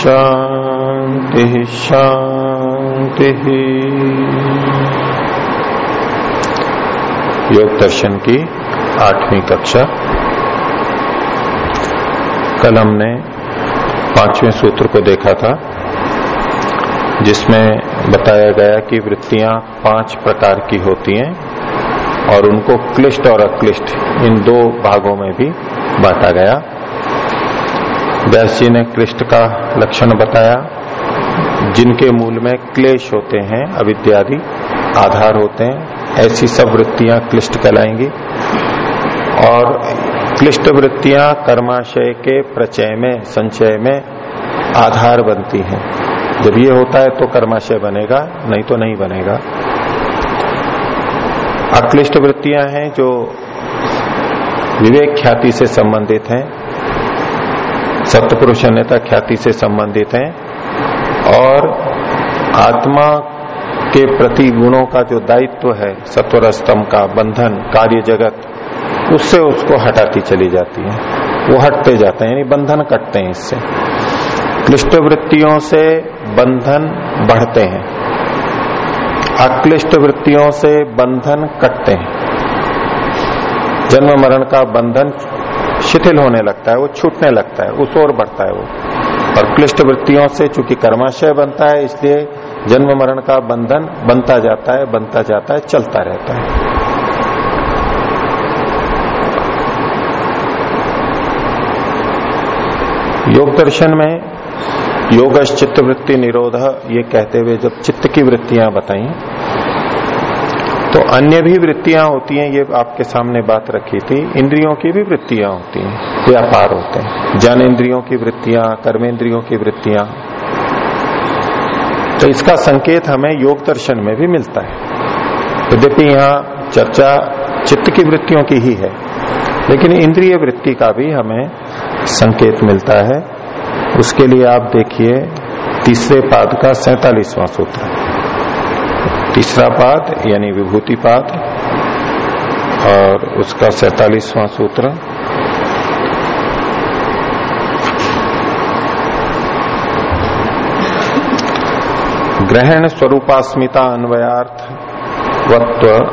शांति शांति योग दर्शन की आठवीं कक्षा। कल हमने पाँचवें सूत्र को देखा था, जिसमें बताया गया कि वृत्तियाँ पाँच प्रकार की होती हैं और उनको क्लिष्ट और अक्लिष्ट इन दो भागों में भी बांटा गया। व्यास जी ने क्लिष्ट का लक्षण बताया, जिनके मूल में क्लेश होते हैं, अविद्यादि आधार होते हैं, ऐसी सब वृत्तियाँ क्लिष्ट कहलाएँगी। और क्लिष्ट वृत्तियाँ कर्माशय के प्रचय में, संचय में आधार बनती हैं। जब ये होता है तो कर्माशय बनेगा, नहीं तो नहीं बनेगा। अक्लिष्ट वृत्तियाँ हैं जो विवेक ख्याति से संबंधित हैं। सत्यपुरुष अन्यता ख्याति से संबंधित हैं। और आत्मा के प्रति गुणों का जो दायित्व है सत्वर स्तंभ का बंधन, कार्य जगत, उससे उसको हटाती चली जाती है। वो हटते जाते हैं, यानी बंधन कटते हैं इससे। क्लिष्ट वृत्तियों से बंधन बढ़ते हैं। अक्लिष्ट वृत्तियों से बंधन कटते हैं। जन्म मरण का बंधन शिथिल होने लगता है, वो छूटने लगता है, उस ओर बढ़ता है वो। और क्लिष्ट वृत्तियों से चूँकि कर्माशय बनता है, इसलिए जन्म मरण का बंधन बनता जाता है, बनता जाता है, चलता रहता है। योग दर्शन में योग चित्त वृत्ति निरोध ये कहते हुए जब चित्त की वृत्तियाँ बताई तो अन्य भी वृत्तियाँ होती हैं, ये आपके सामने बात रखी थी। इंद्रियों की भी वृत्तियाँ होती हैं, व्यापार होते हैं। जन इंद्रियों की वृत्तियाँ कर्मेंद्रियों की वृत्तियाँ। तो इसका संकेत हमें योग दर्शन में भी मिलता है। यद्यपि यहाँ चर्चा चित्त की वृत्तियों की ही है, लेकिन इंद्रिय वृत्ति का भी हमें संकेत मिलता है। उसके लिए आप देखिए, तीसरे पाद का सैतालीसवां सूत्र। तीसरा पाद, यानी विभूति पाद, और उसका सैतालीसवां सूत्र। ग्रहण स्वरूपास्मिता अन्वयार्थ, वत्व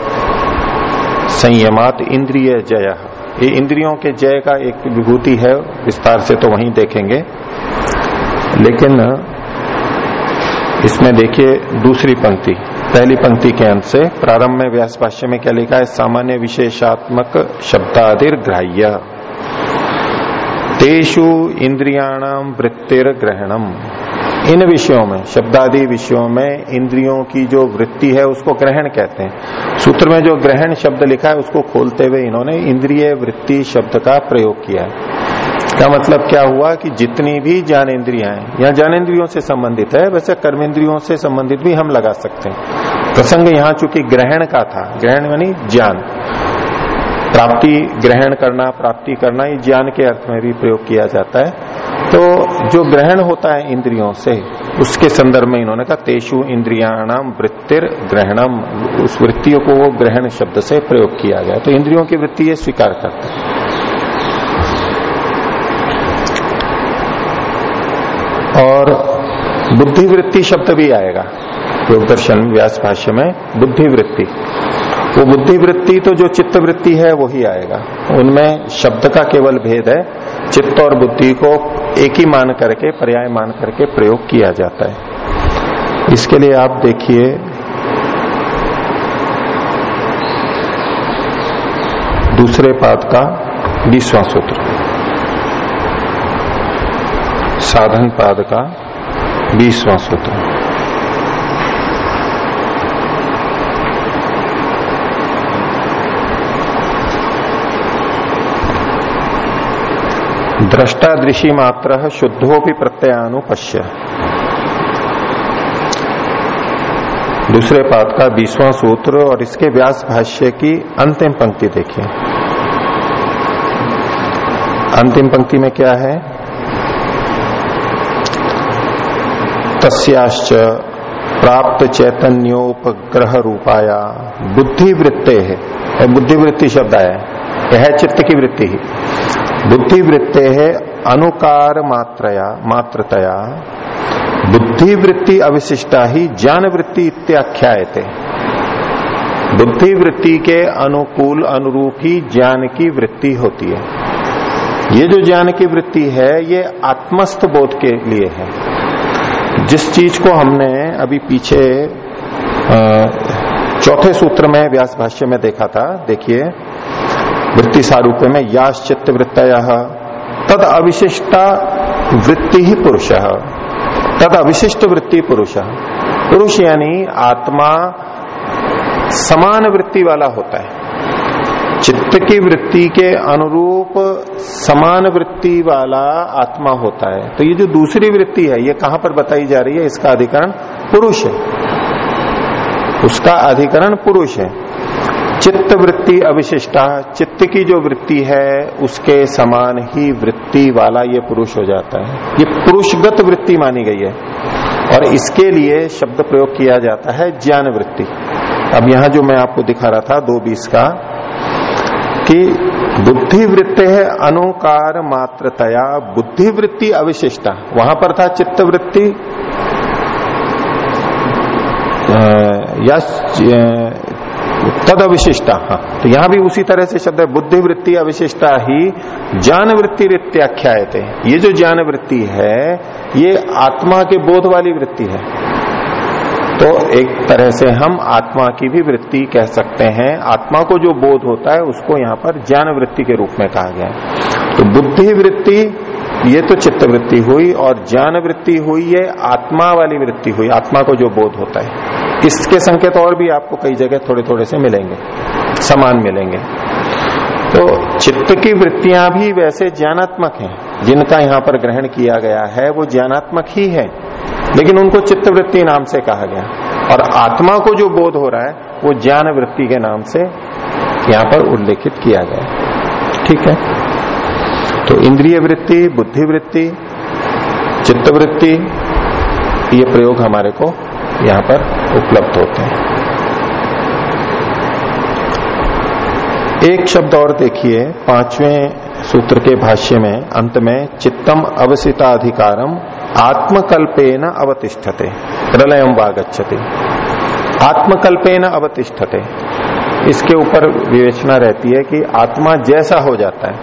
संयमात इंद्रिय जय। ये इंद्रियों के जय का एक विभूति है, विस्तार से तो वहीं देखेंगे। लेकिन इसमें देखिए दूसरी पंक्ति। पहली पंक्ति के अंत से प्रारंभ में व्यास भाष्य में क्या लिखा है? सामान्य विशेषात्मक शब्दादिर ग्राह्य तेषु इंद्रियाणाम वृत्तिर ग्रहणम इन विषयों में, शब्दादि विषयों में इंद्रियों की जो वृत्ति है, उसको ग्रहण कहते हैं। सूत्र में जो ग्रहण शब्द लिखा है, उसको खोलते हुए इन्होंने इंद्रिय वृत्ति शब्द का प्रयोग किया है। का मतलब क्या हुआ कि जितनी भी ज्ञानेन्द्रियाँ हैं, या ज्ञानेन्द्रियों से संबंधित है, वैसे कर्मेंद्रियों से संबंधित भी हम लगा सकते हैं। प्रसंग यहाँ चूँकि ग्रहण का था, ग्रहण यानी ज्ञान। प्राप्ति, ग्रहण करना, प्राप्ति करना, ये ज्ञान के अर्थ में भी प्रयोग किया जाता है। तो जो ग्रहण होता है इंद्रियों से, उसके संदर्भ में इन्होंने कहा, तेषु इंद्रियाणाम वृत्तिर ग्रहणम उस वृत्तियों को वो ग्रहण शब्द से प्रयोग किया गया। तो इंद्रियों की वृत्ति ये स्वीकार करते हैं और बुद्धिवृत्ति शब्द भी आएगा। योग दर्शन व्यास भाष्य में, बुद्धिवृत्ति। वो बुद्धिवृत्ति तो जो चित्त वृत्ति है, वही आएगा। उनमें शब्द का केवल भेद है। चित्त और बुद्धि को एक ही मान करके, पर्याय मान करके प्रयोग किया जाता है। इसके लिए आप देखिए, दूसरे पाद का बीसवां सूत्र साधन पाद का बीसवा सूत्र दृष्टा दृषि मात्र शुद्धो भी प्रत्ययानुपश्य। दूसरे पाद का बीसवां सूत्र और इसके व्यास भाष्य की अंतिम पंक्ति देखिए अंतिम पंक्ति में क्या है? तस्याश्च प्राप्त चैतन्योपग्रह रूपाया बुद्धिवृत्ते है बुद्धिवृत्ति शब्द है। यह चित्त की वृत्ति ही। बुद्धिवृत्ते है अनुकार मात्रया मात्रतया, बुद्धिवृत्ति अविशिष्टा ही ज्ञान वृत्ति इत्याख्यायते। बुद्धिवृत्ति के अनुकूल अनुरूप ही ज्ञान की वृत्ति होती है। ये जो ज्ञान की वृत्ति है, ये आत्मस्थ बोध के लिए है। जिस चीज़ को हमने अभी पीछे चौथे सूत्र में व्यास भाष्य में देखा था, देखिए, वृत्ति सारूप में याश चित्त वृत्त तद अविशिष्टा वृत्ति ही पुरुष। तद अविशिष्ट वृत्ति पुरुष। पुरुष यानी आत्मा समान वृत्ति वाला होता है। चित्त की वृत्ति के अनुरूप समान वृत्ति वाला आत्मा होता है। तो ये जो दूसरी वृत्ति है, ये कहाँ पर बताई जा रही है? इसका अधिकरण पुरुष है। उसका अधिकरण पुरुष है। चित्त वृत्ति अविशिष्टा, चित्त की जो वृत्ति है, उसके समान ही वृत्ति वाला ये पुरुष हो जाता है। ये पुरुषगत वृत्ति मानी गई है। और इसके लिए शब्द प्रयोग किया जाता है ज्ञान वृत्ति। अब यहाँ जो मैं आपको दिखा रहा था, दो बीस का कि बुद्धि वृत्ति है अनुकार मात्रतया। बुद्धि वृत्ति अविशिष्टा। वहाँ पर था चित्त वृत्ति या तद अविशिष्टा हाँ तो यहाँ भी उसी तरह से शब्द है। बुद्धि वृत्ति अविशिष्टा ही ज्ञान वृत्ति वृत्त्याख्याय थे ये जो ज्ञान वृत्ति है, ये आत्मा के बोध वाली वृत्ति है। तो एक तरह से हम आत्मा की भी वृत्ति कह सकते हैं। आत्मा को जो बोध होता है, उसको यहाँ पर ज्ञान वृत्ति के रूप में कहा गया है। तो बुद्धि वृत्ति, ये तो चित्त वृत्ति हुई और ज्ञान वृत्ति हुई, ये आत्मा वाली वृत्ति हुई। आत्मा को जो बोध होता है। इसके संकेत और भी आपको कई जगह थोड़े थोड़े से मिलेंगे, समान मिलेंगे। तो चित्त की वृत्तियाँ भी वैसे ज्ञानात्मक हैं, जिनका यहाँ पर ग्रहण किया गया है, वो ज्ञानात्मक ही है। लेकिन उनको चित्त वृत्ति नाम से कहा गया। और आत्मा को जो बोध हो रहा है, वो ज्ञान वृत्ति के नाम से यहाँ पर उल्लेखित किया गया। ठीक है? तो इंद्रिय वृत्ति बुद्धि वृत्ति चित्त वृत्ति ये प्रयोग हमारे को यहाँ पर उपलब्ध होते हैं। एक शब्द और देखिए, पाँचवें सूत्र के भाष्य में, अंत में, चित्तम अवसिताधिकारम आत्मकल्पेन अवतिष्ठते प्रलयम वागच्छते। आत्मकल्पेन अवतिष्ठते। इसके ऊपर विवेचना रहती है कि आत्मा जैसा हो जाता है।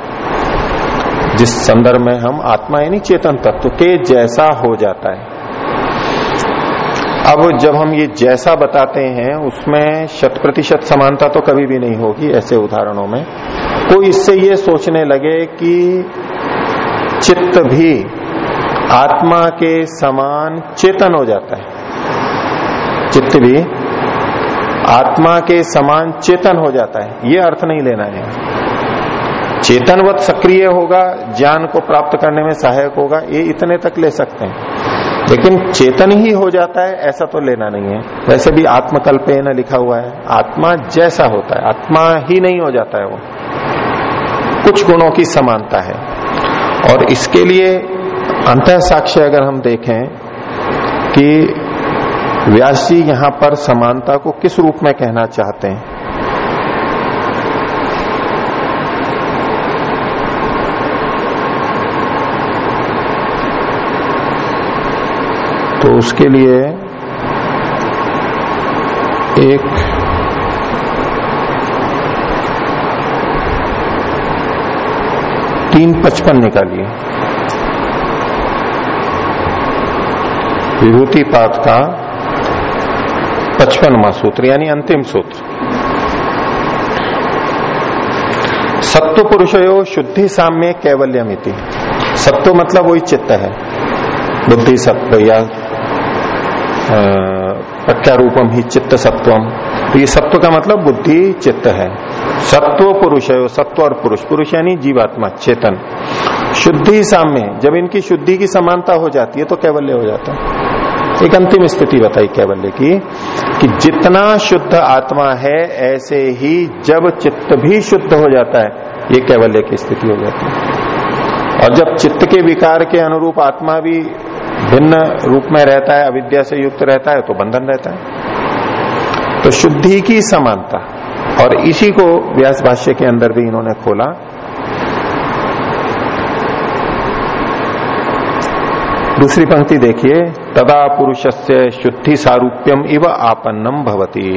जिस संदर्भ में हम आत्मा यानी चेतन तत्व के जैसा हो जाता है। अब जब हम ये जैसा बताते हैं, उसमें शत प्रतिशत समानता तो कभी भी नहीं होगी ऐसे उदाहरणों में। कोई इससे ये सोचने लगे कि चित्त भी आत्मा के समान चेतन हो जाता है। चित्त भी आत्मा के समान चेतन हो जाता है। ये अर्थ नहीं लेना है। चेतनवत सक्रिय होगा, ज्ञान को प्राप्त करने में सहायक होगा, ये इतने तक ले सकते हैं। लेकिन चेतन ही हो जाता है, ऐसा तो लेना नहीं है। वैसे भी आत्मकल्प न लिखा हुआ है, आत्मा जैसा होता है, आत्मा ही नहीं हो जाता है वो। कुछ गुणों की समानता है। और इसके लिए अंत साक्ष्य अगर हम देखें कि व्यास जी यहाँ पर समानता को किस रूप में कहना चाहते हैं? तो उसके लिए एक तीन पचपन निकालिए। विभूति पाठ का पचपनवा सूत्र, यानी अंतिम सूत्र। सत्व पुरुषयो शुद्धि साम्य कैवल्यमिति। सत्व मतलब वही चित्त है। बुद्धि सत्व या प्रत्यारूपम ही चित्त सत्वम तो ये सत्व का मतलब बुद्धि चित्त है। सत्व पुरुष है सत्व और पुरुष। पुरुष यानी जीवात्मा, चेतन। शुद्धि साम्य, जब इनकी शुद्धि की समानता हो जाती है तो कैवल्य हो जाता है। एक अंतिम स्थिति बताई कैवल्य की? कि जितना शुद्ध आत्मा है, ऐसे ही जब चित्त भी शुद्ध हो जाता है, ये कैवल्य की स्थिति हो जाती है। और जब चित्त के विकार के अनुरूप आत्मा भी भिन्न रूप में रहता है, अविद्या से युक्त रहता है तो बंधन रहता है। तो शुद्धि की समानता, और इसी को व्यास भाष्य के अंदर भी इन्होंने खोला। दूसरी पंक्ति देखिए, तदा पुरुष से शुद्धि सारूप्यम इव आपन्नम भवती।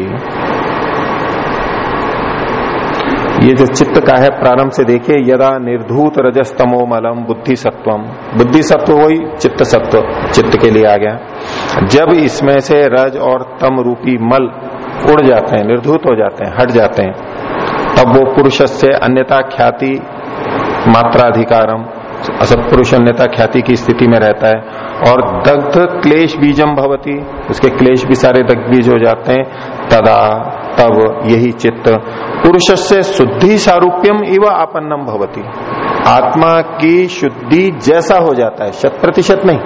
ये जो चित्त का है, प्रारंभ से देखिए, यदा निर्धूत रजस्तमो मलम बुद्धि सत्वम बुद्धि सत्व वही चित्त सत्व चित्त के लिए आ गया। जब इसमें से रज और तम रूपी मल उड़ जाते हैं, निर्धूत हो जाते हैं, हट जाते हैं, तब वो पुरुष से अन्यता ख्याति मात्राधिकारम असत्पुरुष अन्यता ख्याति की स्थिति में रहता है। और दग्ध क्लेश बीजम भवती, उसके क्लेश भी सारे दग्ध बीज हो जाते हैं। तदा तब यही चित्त। पुरुष से शुद्धि सारूप्यम इव आपन्नम भवती। आत्मा की शुद्धि जैसा हो जाता है, शत प्रतिशत नहीं।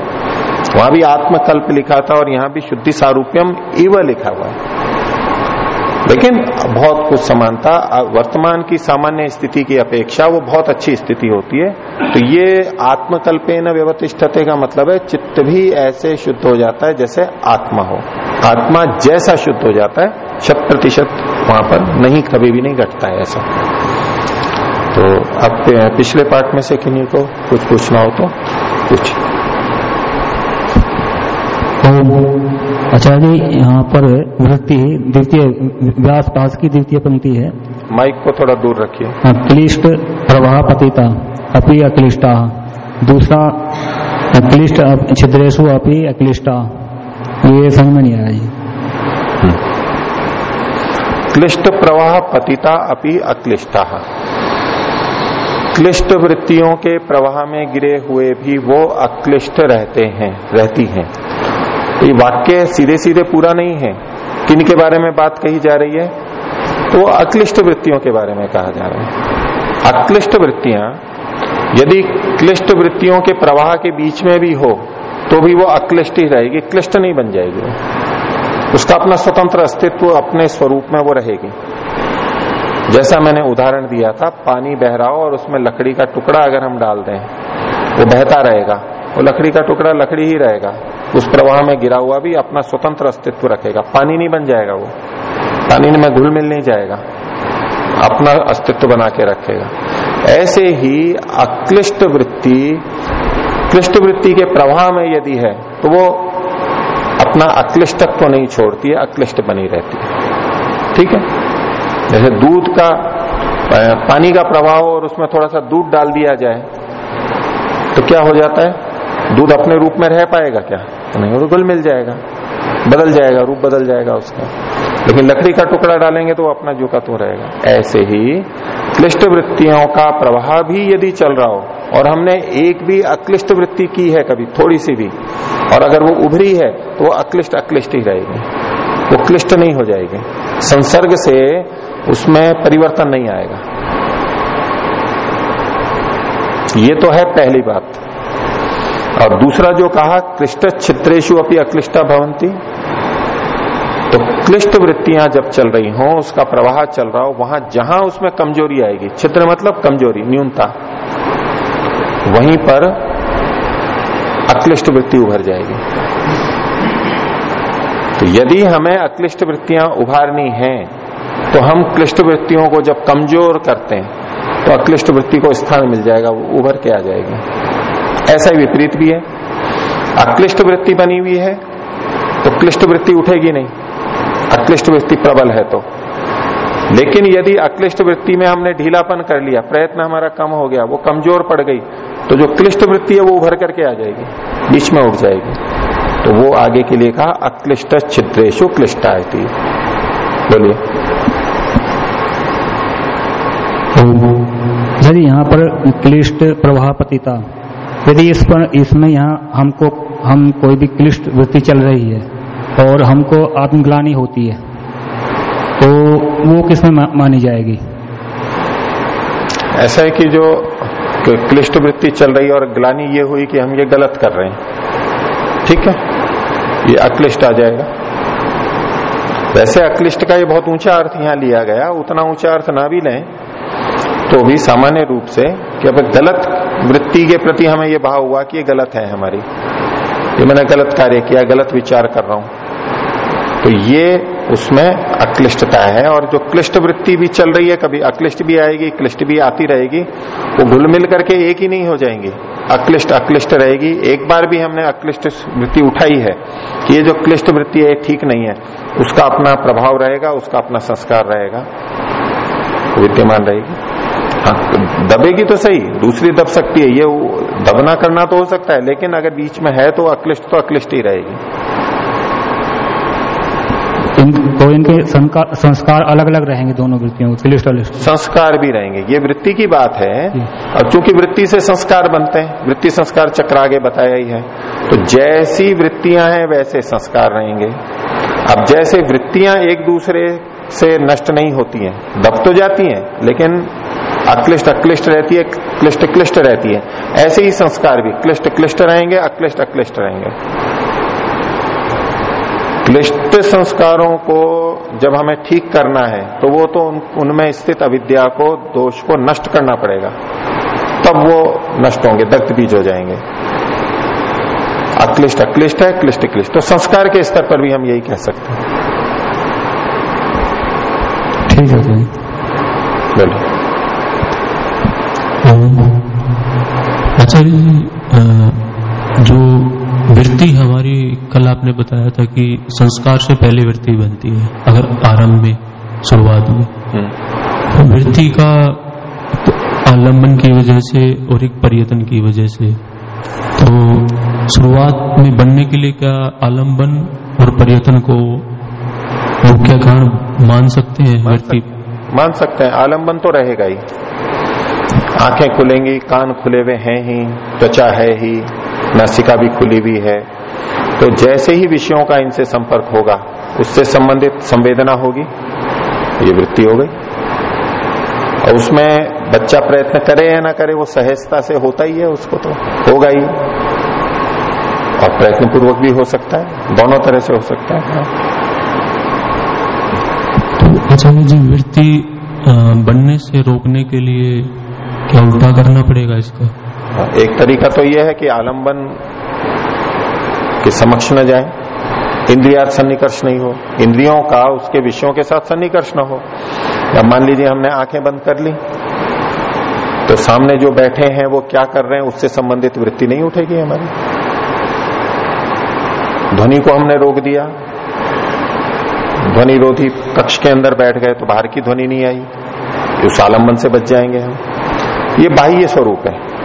वहाँ भी आत्मकल्प लिखा था और यहाँ भी शुद्धि सारूप्यम इव लिखा हुआ है। लेकिन बहुत कुछ समानता वर्तमान की सामान्य स्थिति की अपेक्षा वो बहुत अच्छी स्थिति होती है। तो ये आत्मकल्पेन व्यवतिष्ठते का मतलब है, चित्त भी ऐसे शुद्ध हो जाता है जैसे आत्मा हो। आत्मा जैसा शुद्ध हो जाता है, शत प्रतिशत वहाँ पर नहीं, कभी भी नहीं घटता है ऐसा। तो अब पिछले पार्ट में से किन्हीं को कुछ पूछना हो तो कुछ अच्छा जी यहाँ पर वृत्ति द्वितीय व्यास पास की द्वितीय पंक्ति है। माइक को थोड़ा दूर रखिए। क्लिष्ट प्रवाह पतिता अपि अक्लिष्टा। दूसरा क्लिष्ट छिद्रेशु अपि अक्लिष्टा। ये समझ में नहीं आया जी। क्लिष्ट प्रवाह पतिता अपि अक्लिष्टा। क्लिष्ट वृत्तियों के प्रवाह में गिरे हुए भी वो अक्लिष्ट रहते हैं रहती हैं। ये वाक्य सीधे सीधे पूरा नहीं है। किन के बारे में बात कही जा रही है? तो अक्लिष्ट वृत्तियों के बारे में कहा जा रहा है। अक्लिष्ट वृत्तियाँ, यदि क्लिष्ट वृत्तियों के प्रवाह के बीच में भी हो तो भी वो अक्लिष्ट ही रहेगी, क्लिष्ट नहीं बन जाएगी उसका अपना स्वतंत्र अस्तित्व अपने स्वरूप में वो रहेगी। जैसा मैंने उदाहरण दिया था, पानी बह रहा हो और उसमें लकड़ी का टुकड़ा अगर हम डाल दें, वो बहता रहेगा। वो लकड़ी का टुकड़ा लकड़ी ही रहेगा। उस प्रवाह में गिरा हुआ भी अपना स्वतंत्र अस्तित्व रखेगा। पानी नहीं बन जाएगा वो। पानी में घुल मिल नहीं जाएगा। अपना अस्तित्व बना के रखेगा। ऐसे ही अक्लिष्ट वृत्ति, क्लिष्ट वृत्ति के प्रवाह में यदि है तो वो अपना अक्लिष्टत्व तो नहीं छोड़ती है, अक्लिष्ट बनी रहती है। ठीक है? जैसे दूध का पानी का प्रवाह और उसमें थोड़ा सा दूध डाल दिया जाए तो क्या हो जाता है? दूध अपने रूप में रह पाएगा क्या? तो नहीं, वो घुल मिल जाएगा। बदल जाएगा, रूप बदल जाएगा उसका। लेकिन लकड़ी का टुकड़ा डालेंगे तो अपना जो का तो रहेगा। ऐसे ही क्लिष्ट वृत्तियों का प्रवाह भी यदि चल रहा हो, और हमने एक भी अक्लिष्ट वृत्ति की है कभी, थोड़ी सी भी, और अगर वो उभरी है तो वो अक्लिष्ट अक्लिष्ट ही रहेगी। वो क्लिष्ट नहीं हो जाएगी। संसर्ग से उसमें परिवर्तन नहीं आएगा। ये तो है पहली बात। और दूसरा जो कहा, क्लिष्ट छिद्रेशु अपनी अक्लिष्टा भवंती तो क्लिष्ट वृत्तियाँ जब चल रही हो, उसका प्रवाह चल रहा हो, वहाँ जहाँ उसमें कमज़ोरी आएगी, छिद्र मतलब कमज़ोरी, न्यूनता, वहीं पर अक्लिष्ट वृत्ति उभर जाएगी। तो यदि हमें अक्लिष्ट वृत्तियाँ उभारनी है तो हम क्लिष्ट वृत्तियों को जब कमज़ोर करते हैं तो अक्लिष्ट वृत्ति को स्थान मिल जाएगा, वो उभर के आ जाएगी। ऐसा ही विपरीत भी है। अक्लिष्ट वृत्ति बनी हुई है तो क्लिष्ट वृत्ति उठेगी नहीं। अक्लिष्ट वृत्ति प्रबल है तो। लेकिन यदि अक्लिष्ट वृत्ति में हमने ढीलापन कर लिया, प्रयत्न हमारा कम हो गया, वो कमज़ोर पड़ गई तो जो क्लिष्ट वृत्ति है वो उभर करके आ जाएगी, बीच में उठ जाएगी। तो वो आगे के लिए कहा, अक्लिष्ट छिद्रेशु क्लिष्टा बोलिए। यदि यहाँ पर क्लिष्ट प्रवाह पतिता यदि इस पर, इसमें यहाँ हमको, हम कोई भी क्लिष्ट वृत्ति चल रही है और हमको आत्मग्लानी होती है तो वो किसमें मानी जाएगी? ऐसा है कि जो क्लिष्ट वृत्ति चल रही है और ग्लानी ये हुई कि हम ये गलत कर रहे हैं। ठीक है? ये अक्लिष्ट आ जाएगा। वैसे अक्लिष्ट का ये बहुत ऊँचा अर्थ यहाँ लिया गया, उतना ऊँचा अर्थ ना भी लें। तो भी सामान्य रूप से कि अब गलत वृत्ति के प्रति हमें ये भाव हुआ कि ये गलत है हमारी। ये मैंने गलत कार्य किया, गलत विचार कर रहा हूँ। तो ये उसमें अक्लिष्टता है और जो क्लिष्ट वृत्ति भी चल रही है, कभी अक्लिष्ट भी आएगी, क्लिष्ट भी आती रहेगी, वो घुल मिल करके एक ही नहीं हो जाएँगी। अक्लिष्ट अक्लिष्ट रहेगी। एक बार भी हमने अक्लिष्ट वृत्ति उठाई है कि ये जो क्लिष्ट वृत्ति है ठीक नहीं है। उसका अपना प्रभाव रहेगा, उसका अपना संस्कार रहेगा। विद्यमान रहेगी। दबेगी तो सही दूसरी दब सकती है ये दबना करना तो हो सकता है लेकिन अगर बीच में है तो अक्लिष्ट तो अक्लिष्ट ही रहेगी। इन, तो इनके संस्कार अलग अलग रहेंगे दोनों वृत्तियों क्लिष्ट संस्कार भी रहेंगे ये वृत्ति की बात है। और चूँकि वृत्ति से संस्कार बनते हैं वृत्ति संस्कार चक्र आगे बताया ही है तो जैसी वृत्तियाँ हैं वैसे संस्कार रहेंगे। अब जैसे वृत्तियाँ एक दूसरे से नष्ट नहीं होती हैं दब तो जाती हैं लेकिन अक्लिष्ट अक्लिष्ट रहती है क्लिष्ट क्लिष्ट रहती है। ऐसे ही संस्कार भी क्लिष्ट क्लिष्ट रहेंगे अक्लिष्ट अक्लिष्ट रहेंगे। क्लिष्ट संस्कारों को जब हमें ठीक करना है तो वो तो उन, उनमें स्थित अविद्या को दोष को नष्ट करना पड़ेगा। तब वो नष्ट होंगे दग्ध बीज हो जाएँगे। अक्लिष्ट अक्लिष्ट है क्लिष्ट क्लिष्ट। तो संस्कार के स्तर पर भी हम यही कह सकते हैं। ठीक है बोलो अच्छा जी जो वृत्ति हमारी कल आपने बताया था कि संस्कार से पहले वृत्ति बनती है अगर आरंभ में शुरुआत में। हम्म। तो वृत्ति का तो आलंबन की वजह से और एक पर्यटन की वजह से तो शुरुआत में बनने के लिए क्या आलंबन और पर्यटन को मुख्य कारण मान सकते हैं वृत्ति? मान सकते हैं आलंबन तो रहेगा ही। आँखें खुलेंगी, कान खुले हुए हैं ही, त्वचा है ही, नासिका भी खुली हुई है। तो जैसे ही विषयों का इनसे संपर्क होगा, उससे संबंधित संवेदना होगी, ये वृत्ति हो गई। और उसमें बच्चा प्रयत्न करे या ना करे, वो सहजता से होता ही है, उसको तो होगा ही। और प्रयत्न पूर्वक भी हो सकता है, दोनों तरह से हो सकता है। तो अच्छा जी वृत्ति बनने से रोकने के लिए क्या उल्टा करना पड़ेगा इसका? एक तरीका तो यह है कि आलंबन के समक्ष न जाए। इंद्रिया सन्निकर्ष नहीं हो। इंद्रियों का उसके विषयों के साथ सन्निकर्ष न हो। या मान लीजिए हमने आँखें बंद कर ली तो सामने जो बैठे हैं वो क्या कर रहे हैं? उससे संबंधित वृत्ति नहीं उठेगी हमारी। ध्वनि को हमने रोक दिया। ध्वनि रोधी कक्ष के अंदर बैठ गए तो बाहर की ध्वनि नहीं आई। उस आलंबन से बच जाएँगे हम। ये बाह्य स्वरूप है।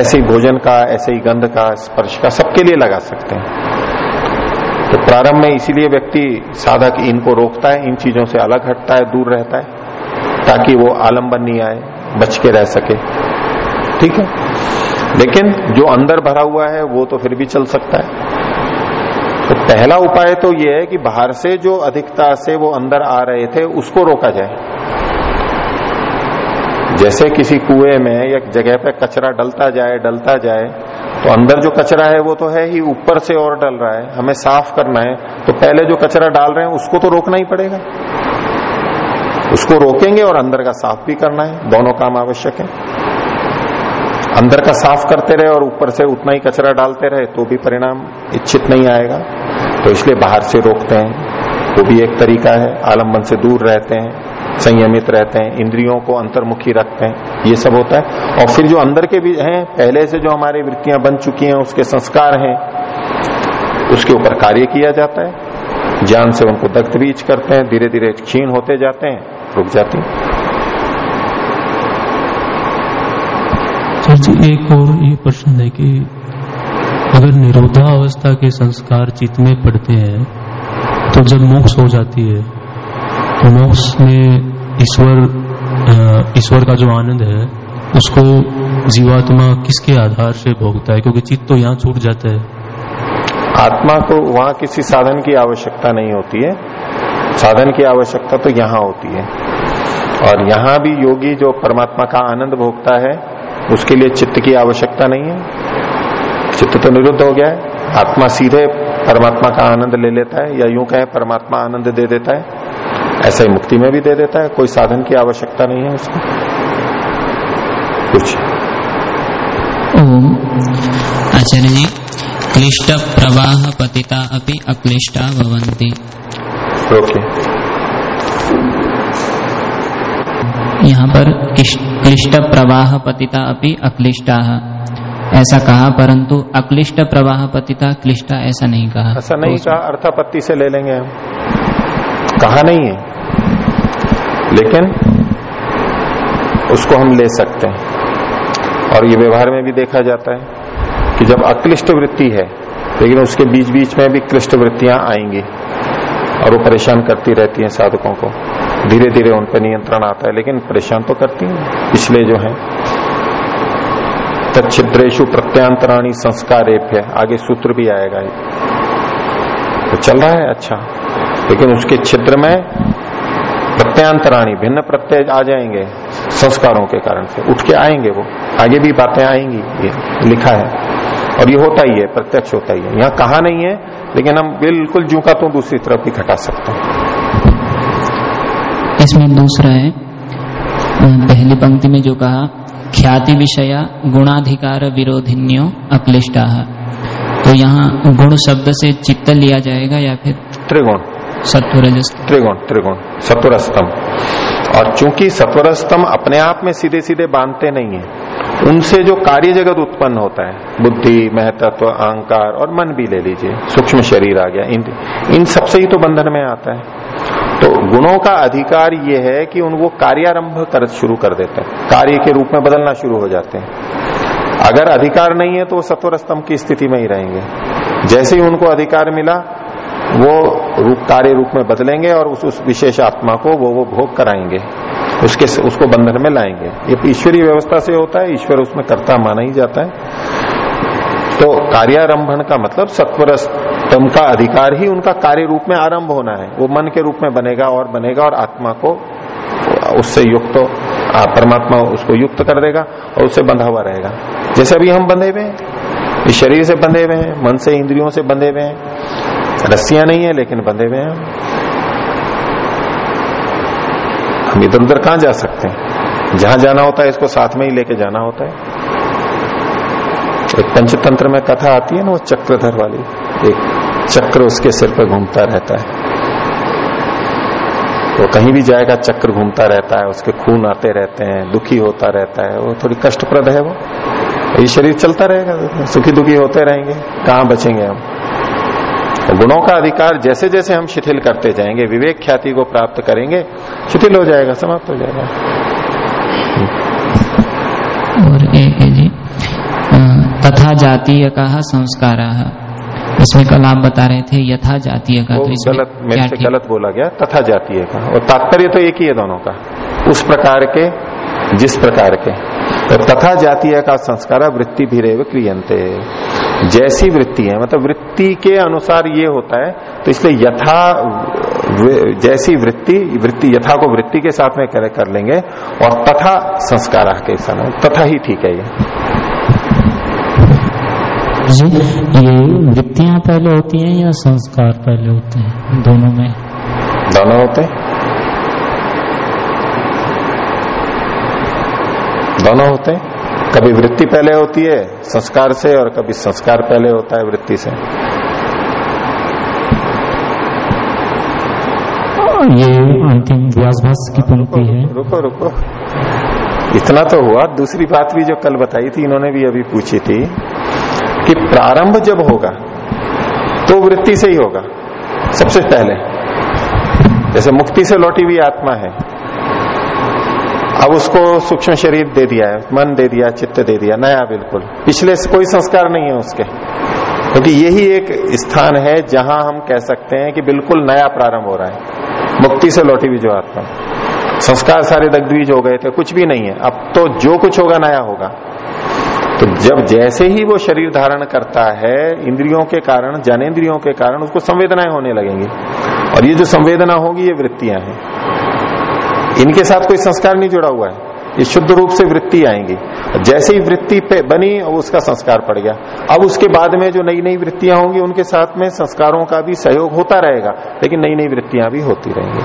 ऐसे ही भोजन का, ऐसे ही गंध का, स्पर्श का सबके लिए लगा सकते हैं। तो प्रारंभ में इसीलिए व्यक्ति साधक इनको रोकता है, इन चीज़ों से अलग हटता है, दूर रहता है, ताकि वो आलंबन नहीं आए, बच के रह सके। ठीक है? लेकिन जो अंदर भरा हुआ है, वो तो फिर भी चल सकता है। तो पहला उपाय तो ये है कि बाहर से जो अधिकता से वो अंदर आ रहे थे, उसको रोका जाए। जैसे किसी कुएँ में या जगह पे कचरा डलता जाए डलता जाए तो अंदर जो कचरा है वो तो है ही ऊपर से और डल रहा है। हमें साफ़ करना है। तो पहले जो कचरा डाल रहे हैं, उसको तो रोकना ही पड़ेगा। उसको रोकेंगे और अंदर का साफ़ भी करना है। दोनों काम आवश्यक है। अंदर का साफ़ करते रहे और ऊपर से उतना ही कचरा डालते रहे तो भी परिणाम इच्छित नहीं आएगा। तो इसलिए बाहर से रोकते हैं। वो भी एक तरीका है। आलंबन से दूर रहते हैं। संयमित रहते हैं, इंद्रियों को अंतर्मुखी रखते हैं, ये सब होता है। और फिर जो अंदर के भी हैं, पहले से जो हमारी वृत्तियाँ बन चुकी हैं, उसके संस्कार हैं, उसके ऊपर कार्य किया जाता है। ज्ञान से उनको दग्ध बीज करते हैं धीरे धीरे क्षीण होते जाते हैं, रुक जाती जी एक और ये प्रश्न है कि अगर निरोधा अवस्था के संस्कार चित्त में पड़ते हैं तो जब मोक्ष हो जाती है मोक्ष में ईश्वर ईश्वर का जो आनंद है, उसको जीवात्मा किसके आधार से भोगता है? क्योंकि चित्त तो यहाँ छूट जाता है। आत्मा को वहाँ किसी साधन की आवश्यकता नहीं होती है। साधन की आवश्यकता तो यहाँ होती है। और यहाँ भी योगी जो परमात्मा का आनंद भोगता है, उसके लिए चित्त की आवश्यकता नहीं है। चित्त तो निरुद्ध हो गया है। आत्मा सीधे परमात्मा का आनंद ले लेता है या यूँ कहे, परमात्मा आनंद दे देता है। ऐसा ही मुक्ति में भी दे देता है कोई साधन की आवश्यकता नहीं है उसको। कुछ। ओम। आचार्य जी क्लिष्ट प्रवाह पतिता अपि अक्लिष्टा भवन्ति। ओके। यहाँ पर क्लिष्ट प्रवाह पतिता अपि अक्लिष्टा। ऐसा कहा परंतु अक्लिष्ट प्रवाह पतिता क्लिष्टा ऐसा नहीं कहा। ऐसा नहीं तो कहा अर्थापत्ति से ले लेंगे हम। कहा नहीं है। लेकिन उसको हम ले सकते हैं। और ये व्यवहार में भी देखा जाता है कि जब अक्लिष्ट वृत्ति है, लेकिन उसके बीच बीच में भी क्लिष्ट वृत्तियाँ आएँगी और वो परेशान करती रहती हैं साधकों को। धीरे धीरे उन पर नियंत्रण आता है, लेकिन परेशान तो करती हैं पिछले जो हैं। तच्छिद्रेशु प्रत्यांतराणी संस्कारेभ्य, आगे सूत्र भी आएगा ये। तो चल रहा है अच्छा। लेकिन उसके छिद्र में प्रत्यांतराणी भिन्न प्रत्यय आ जाएँगे संस्कारों के कारण से। उठ के आएँगे वो। आगे भी बातें आएँगी ये लिखा है। और ये होता ही है प्रत्यक्ष होता ही है। यहाँ कहा नहीं है लेकिन हम बिल्कुल जू का तो दूसरी तरफ़ भी घटा सकते हैं। इसमें दूसरा है पहली पंक्ति में जो कहा ख्याति विषया गुणाधिकार विरोधिन्यो अक्लिष्टा तो यहाँ गुण शब्द से चित्त लिया जाएगा या फिर त्रिगुण। त्रिगुण त्रिगुण सत्वर स्तंभ और चूँकि सत्वर स्तंभ अपने आप में सीधे सीधे बांधते नहीं है, उनसे जो कार्य जगत उत्पन्न होता है, बुद्धि, महतत्व, अहंकार और मन भी ले लीजिए, सूक्ष्म शरीर आ गया, इन इन सबसे ही तो बंधन में आता है। तो गुणों का अधिकार ये है कि उनको कार्यारंभ कर, शुरू कर देते हैं, कार्य के रूप में बदलना शुरू हो जाते हैं। अगर अधिकार नहीं है तो वो सत्वर स्तंभ की स्थिति में ही रहेंगे। जैसे ही उनको अधिकार मिला वो रूप कार्य रूप में बदलेंगे और उस, उस विशेष आत्मा को वो वो भोग कराएँगे। उसके उसको बंधन में लाएँगे। ये ईश्वरीय व्यवस्था से होता है ईश्वर उसमें कर्ता माना ही जाता है। तो कार्यारंभन का मतलब सत्वर स्तंभ का अधिकार ही उनका कार्य रूप में आरंभ होना है। वो मन के रूप में बनेगा और बनेगा और आत्मा को उससे युक्त तो, परमात्मा उसको युक्त कर देगा और उससे बंधा हुआ रहेगा। जैसे अभी हम बंधे हुए हैं शरीर से बंधे हुए हैं मन से इंद्रियों से बंधे हुए हैं। रस्सियाँ नहीं है, लेकिन बंधे हुए हैं। हम इधर उधर कहाँ जा सकते हैं? जहाँ जाना होता है, इसको साथ में ही लेके जाना होता है। एक पंचतंत्र में कथा आती है ना, वो चक्रधर वाली। एक चक्र उसके सिर पर घूमता रहता है। वो कहीं भी जाएगा, चक्र घूमता रहता है, उसके खून आते रहते हैं, दुखी होता रहता है। वो थोड़ी कष्टप्रद है वो। ये शरीर चलता रहेगा सुखी दुखी होते रहेंगे। कहाँ बचेंगे हम? तो गुणों का अधिकार जैसे जैसे हम शिथिल करते जाएँगे विवेक ख्याति को प्राप्त करेंगे शिथिल हो जाएगा समाप्त हो जाएगा। और एक है जी तथा जातीय का संस्कार। इसमें कल आप बता रहे थे यथा जातीय का तो इसमें गलत मेरे से गलत बोला गया तथा जातीय का और तात्पर्य तो एक ही है दोनों का उस प्रकार के जिस प्रकार के। तो तथा जातीय का संस्कार वृत्ति भी रेव क्रियंते जैसी वृत्ति है मतलब वृत्ति के अनुसार ये होता है तो इसलिए यथा जैसी वृत्ति वृत्ति यथा को वृत्ति के साथ में कर, कर लेंगे और तथा संस्कार के समय तथा ही ठीक है ये। जी ये वृत्तियाँ पहले होती हैं या संस्कार पहले होते हैं दोनों में? दोनों होते हैं। दोनों होते हैं। कभी वृत्ति पहले होती है संस्कार से और कभी संस्कार पहले होता है वृत्ति से। ये अंतिम व्यास भाष्य की पंक्ति है। रुको रुको। इतना तो हुआ दूसरी बात भी जो कल बताई थी इन्होंने भी अभी पूछी थी कि प्रारंभ जब होगा तो वृत्ति से ही होगा सबसे पहले। जैसे मुक्ति से लौटी हुई आत्मा है अब उसको सूक्ष्म शरीर दे दिया है, मन दे दिया, चित्त दे दिया, नया बिल्कुल। पिछले कोई संस्कार नहीं है उसके। क्योंकि तो यही एक स्थान है जहाँ हम कह सकते हैं कि बिल्कुल नया प्रारंभ हो रहा है। मुक्ति से लौटी हुई जो आत्मा। संस्कार सारे दग्धबीज हो गए थे, कुछ भी नहीं है। अब तो जो कुछ होगा, नया होगा। तो जब जैसे ही वो शरीर धारण करता है, इंद्रियों के कारण जनेन्द्रियों के कारण, उसको संवेदनाएँ होने लगेंगी। और ये जो संवेदना होगी, ये वृत्तियाँ हैं। इनके साथ कोई संस्कार नहीं जुड़ा हुआ है। ये शुद्ध रूप से वृत्ति आएँगी। जैसे ही वृत्ति पे बनी उसका संस्कार पड़ गया। अब उसके बाद में जो नई नई वृत्तियाँ होंगी, उनके साथ में संस्कारों का भी सहयोग होता रहेगा, लेकिन नई नई वृत्तियाँ भी होती रहेंगी।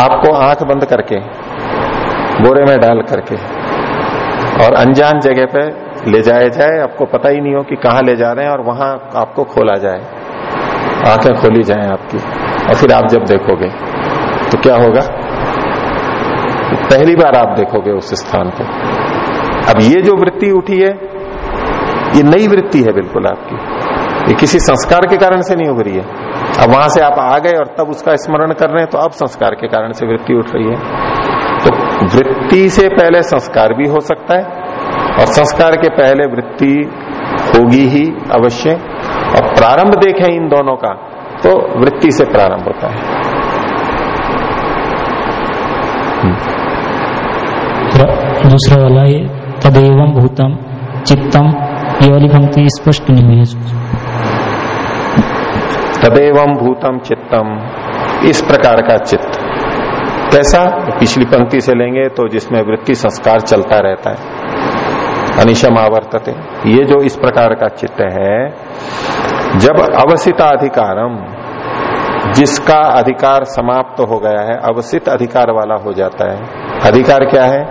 आपको आँख बंद करके, बोरे में डाल करके, और अनजान जगह पे ले जाया जाए, आपको पता ही नहीं हो कि कहाँ ले जा रहे हैं, और वहाँ आपको खोला जाए। आँखें खोली जाए आपकी, और फिर आप जब देखोगे तो क्या होगा? पहली बार आप देखोगे उस स्थान को। अब ये जो वृत्ति उठी है, ये नई वृत्ति है बिल्कुल आपकी। ये किसी संस्कार के कारण से नहीं उभरी है। अब वहाँ से आप आ गए और तब उसका स्मरण कर रहे हैं तो अब संस्कार के कारण से वृत्ति उठ रही है। तो वृत्ति से पहले संस्कार भी हो सकता है और संस्कार के पहले वृत्ति होगी ही अवश्य। और प्रारंभ देखें इन दोनों का तो वृत्ति से प्रारंभ होता है। दूसरा वाला ये तदेवम भूतम चित्तम ये वाली पंक्ति स्पष्ट नहीं हुई है तदेवम भूतम चित्तम इस प्रकार का चित्त। कैसा? पिछली पंक्ति से लेंगे तो जिसमें वृत्ति संस्कार चलता रहता है। अनिशम आवर्तते। ये जो इस प्रकार का चित्त है, जब अवसिताधिकारम जिसका अधिकार समाप्त तो हो गया है, अवसित अधिकार वाला हो जाता है। अधिकार क्या है?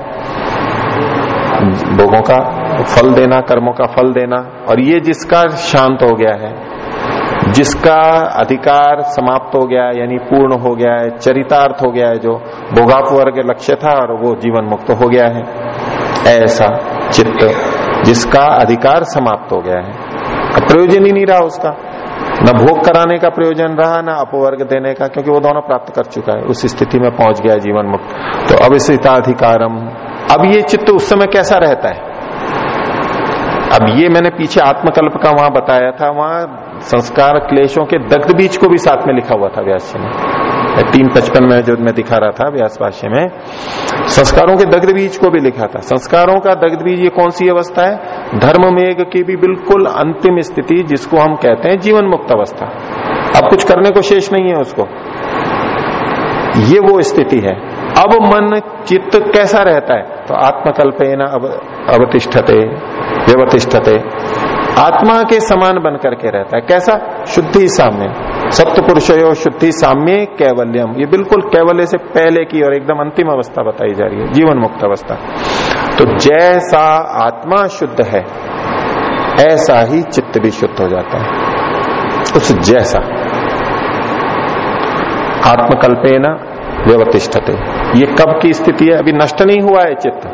भोगों का फल देना, कर्मों का फल देना। और ये जिसका शांत हो गया है, जिसका अधिकार समाप्त हो गया यानी पूर्ण हो गया है, चरितार्थ हो गया है, जो भोगाप वर्ग लक्ष्य था और वो जीवन मुक्त हो गया है। ऐसा चित्त जिसका अधिकार समाप्त हो गया है। प्रयोजन ही नहीं रहा उसका। न भोग कराने का प्रयोजन रहा, न अपवर्ग देने का, क्योंकि वो दोनों प्राप्त कर चुका है। उस स्थिति में पहुँच गया जीवन मुक्त। तो अविशिताधिकारम अब ये चित्त उस समय कैसा रहता है? अब ये मैंने पीछे आत्मकल्प का वहाँ बताया था, वहाँ संस्कार क्लेशों के दग्ध बीज को भी साथ में लिखा हुआ था व्यास में तीन पचपन में जो मैं दिखा रहा था व्यास भाष्य में, संस्कारों के दग्ध बीज को भी लिखा था। संस्कारों का दग्ध बीज ये कौन सी अवस्था है? धर्म मेघ की भी बिल्कुल अंतिम स्थिति जिसको हम कहते हैं जीवन मुक्त अवस्था। अब कुछ करने को शेष नहीं है उसको। ये वो स्थिति है। अब मन चित्त कैसा रहता है? तो आत्मकल्पेन अब अवतिष्ठते, व्यवतिष्ठते। आत्मा के समान बन करके रहता है। कैसा? शुद्धि साम्य। सप्त पुरुषयो शुद्धि साम्य कैवल्यम। ये बिल्कुल कैवल्य से पहले की और एकदम अंतिम अवस्था बताई जा रही है जीवन मुक्त अवस्था। तो जैसा आत्मा शुद्ध है, ऐसा ही चित्त भी शुद्ध हो जाता है। उस जैसा। आत्मकल्पेन व्यवतिष्ठते। ये कब की स्थिति है? अभी नष्ट नहीं हुआ है चित्त।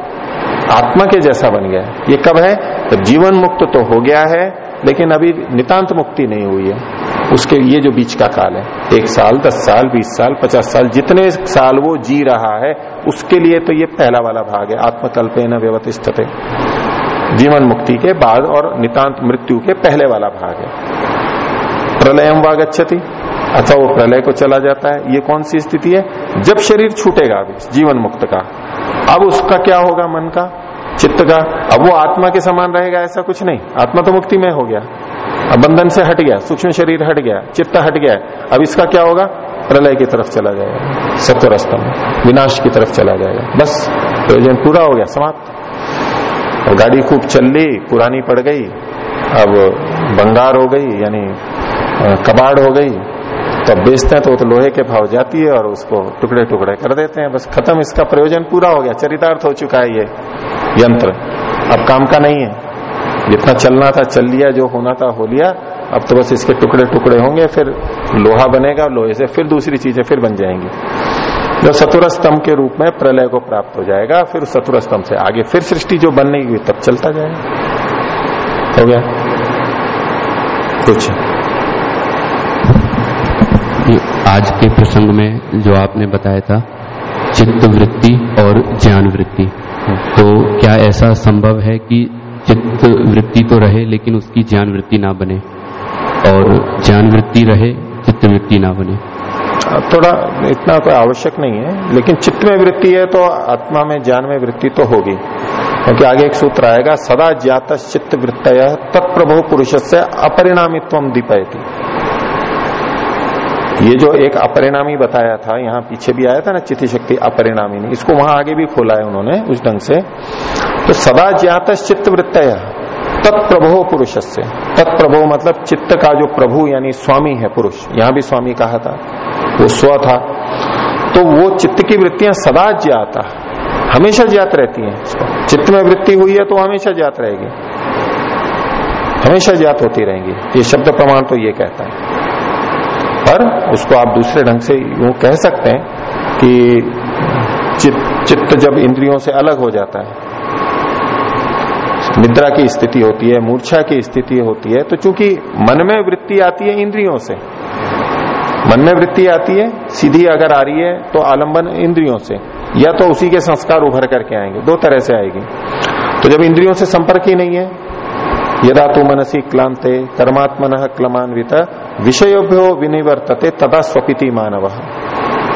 आत्मा के जैसा बन गया है। ये कब है? तो जीवन मुक्त तो हो गया है, लेकिन अभी नितांत मुक्ति नहीं हुई है। उसके ये जो बीच का काल है। एक साल, दस साल, बीस साल, पचास साल, जितने साल वो जी रहा है, उसके लिए तो ये पहला वाला भाग है आत्मकल्पे न व्यवतिष्ठते। जीवन मुक्ति के बाद और नितांत मृत्यु के पहले वाला भाग है। प्रलयम वागच्छति अथवा वो प्रलय को चला जाता है। ये कौन सी स्थिति है? जब शरीर छूटेगा अभी जीवन मुक्त का। अब उसका क्या होगा मन का? चित्त का। अब वो आत्मा के समान रहेगा ऐसा कुछ नहीं। आत्मा तो मुक्ति में हो गया। अब बंधन से हट गया, सूक्ष्म शरीर हट गया, चित्त हट गया, अब इसका क्या होगा? प्रलय की तरफ़ चला जाएगा सत्वर स्तंभ विनाश की तरफ़ चला जाएगा, बस, प्रयोजन पूरा हो गया, समाप्त। और गाड़ी खूब चल ली पुरानी पड़ गई, अब बंगार हो गई, यानी कबाड़ हो गई तो बेचते हैं तो वो तो लोहे के भाव जाती है और उसको टुकड़े टुकड़े कर देते हैं, बस खत्म, इसका प्रयोजन पूरा हो गया, चरितार्थ हो चुका है ये यंत्र। अब काम का नहीं है। जितना चलना था चल लिया जो होना था हो लिया। अब तो बस इसके टुकड़े टुकड़े होंगे फिर लोहा बनेगा लोहे से फिर दूसरी चीज़ें फिर बन जाएँगी। जब सतुर स्तंभ के रूप में प्रलय को प्राप्त हो जाएगा फिर सतुर स्तंभ से आगे फिर सृष्टि जो बनने की तब चलता जाएगा। हो गया? कुछ? आज के प्रसंग में जो आपने बताया था चित्त वृत्ति और ज्ञान वृत्ति तो क्या ऐसा संभव है कि चित्त वृत्ति तो रहे, लेकिन उसकी ज्ञान वृत्ति ना बने। और ज्ञान वृत्ति रहे, चित्त वृत्ति ना बने। थोड़ा इतना कोई आवश्यक नहीं है, लेकिन चित्त में वृत्ति है तो आत्मा में ज्ञान में वृत्ति तो होगी। क्योंकि आगे एक सूत्र आएगा, सदा ज्ञात चित्त वृत्त तत्प्रभु पुरुष से अपरिणामित्व दीपयती। ये जो एक अपरिणामी बताया था, यहाँ पीछे भी आया था ना चित्त शक्ति अपरिणामी नहीं इसको वहाँ आगे भी खोला है उन्होंने उस ढंग से। तो सदा ज्ञात चित्त वृत्त तत्प्रभो पुरुष से तत्प्रभो मतलब चित्त का जो प्रभु यानी स्वामी है पुरुष। यहाँ भी स्वामी कहा था। वो स्व था। तो वो चित्त की वृत्तियाँ सदा ज्ञात। हमेशा ज्ञात रहती हैं चित्त में वृत्ति हुई है तो हमेशा ज्ञात रहेगी। हमेशा ज्ञात होती रहेंगी। ये शब्द प्रमाण तो ये कहता है। पर उसको आप दूसरे ढंग से यूँ कह सकते हैं कि चित्त जब इंद्रियों से अलग हो जाता है निद्रा की स्थिति होती है, मूर्छा की स्थिति होती है तो चूँकि मन में वृत्ति आती है इंद्रियों से, मन में वृत्ति आती है, सीधी अगर आ रही है तो आलंबन इंद्रियों से, या तो उसी के संस्कार उभर करके आएँगे, दो तरह से आएगी। तो जब इंद्रियों से संपर्क ही नहीं है, यदा तो मनसी क्लांते कर्मात्मन क्लमान्वित, विषयोभ्यो विनिवर्तते, तदा स्वपिति मानव।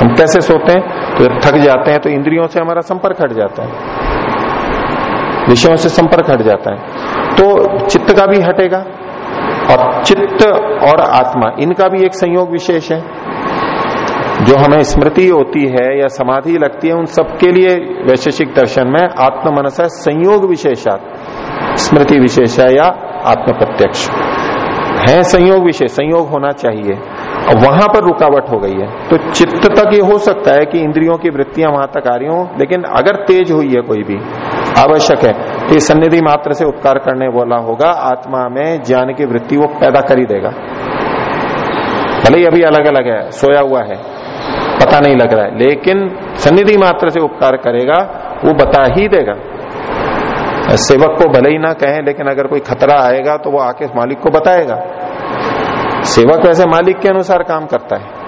हम कैसे सोते हैं? तो थक जाते हैं तो इंद्रियों से हमारा संपर्क हट जाता है। विषयों से संपर्क हट जाता है। तो चित्त का भी हटेगा और चित्त और आत्मा, इनका भी एक संयोग विशेष है। जो हमें स्मृति होती है या समाधि लगती है, उन सबके लिए वैशेषिक दर्शन में आत्म मनस है, संयोग विशेषात स्मृति विशेष है या आत्म प्रत्यक्ष है संयोग विशेष, संयोग होना चाहिए। वहाँ पर रुकावट हो गई है। तो चित्त तक ये हो सकता है कि इंद्रियों की वृत्तियाँ वहाँ तक आ रही हो, लेकिन अगर तेज हुई है कोई भी, आवश्यक है तो सन्निधि मात्र से उपकार करने वाला होगा, आत्मा में ज्ञान की वृत्ति वो पैदा कर ही देगा। भले ही अभी अलग अलग है, सोया हुआ है, पता नहीं लग रहा है, लेकिन सन्निधि मात्र से उपकार करेगा, वो बता ही देगा। सेवक को भले ही ना कहें, लेकिन अगर कोई खतरा आएगा तो वो आके मालिक को बताएगा। सेवक वैसे मालिक के अनुसार काम करता है।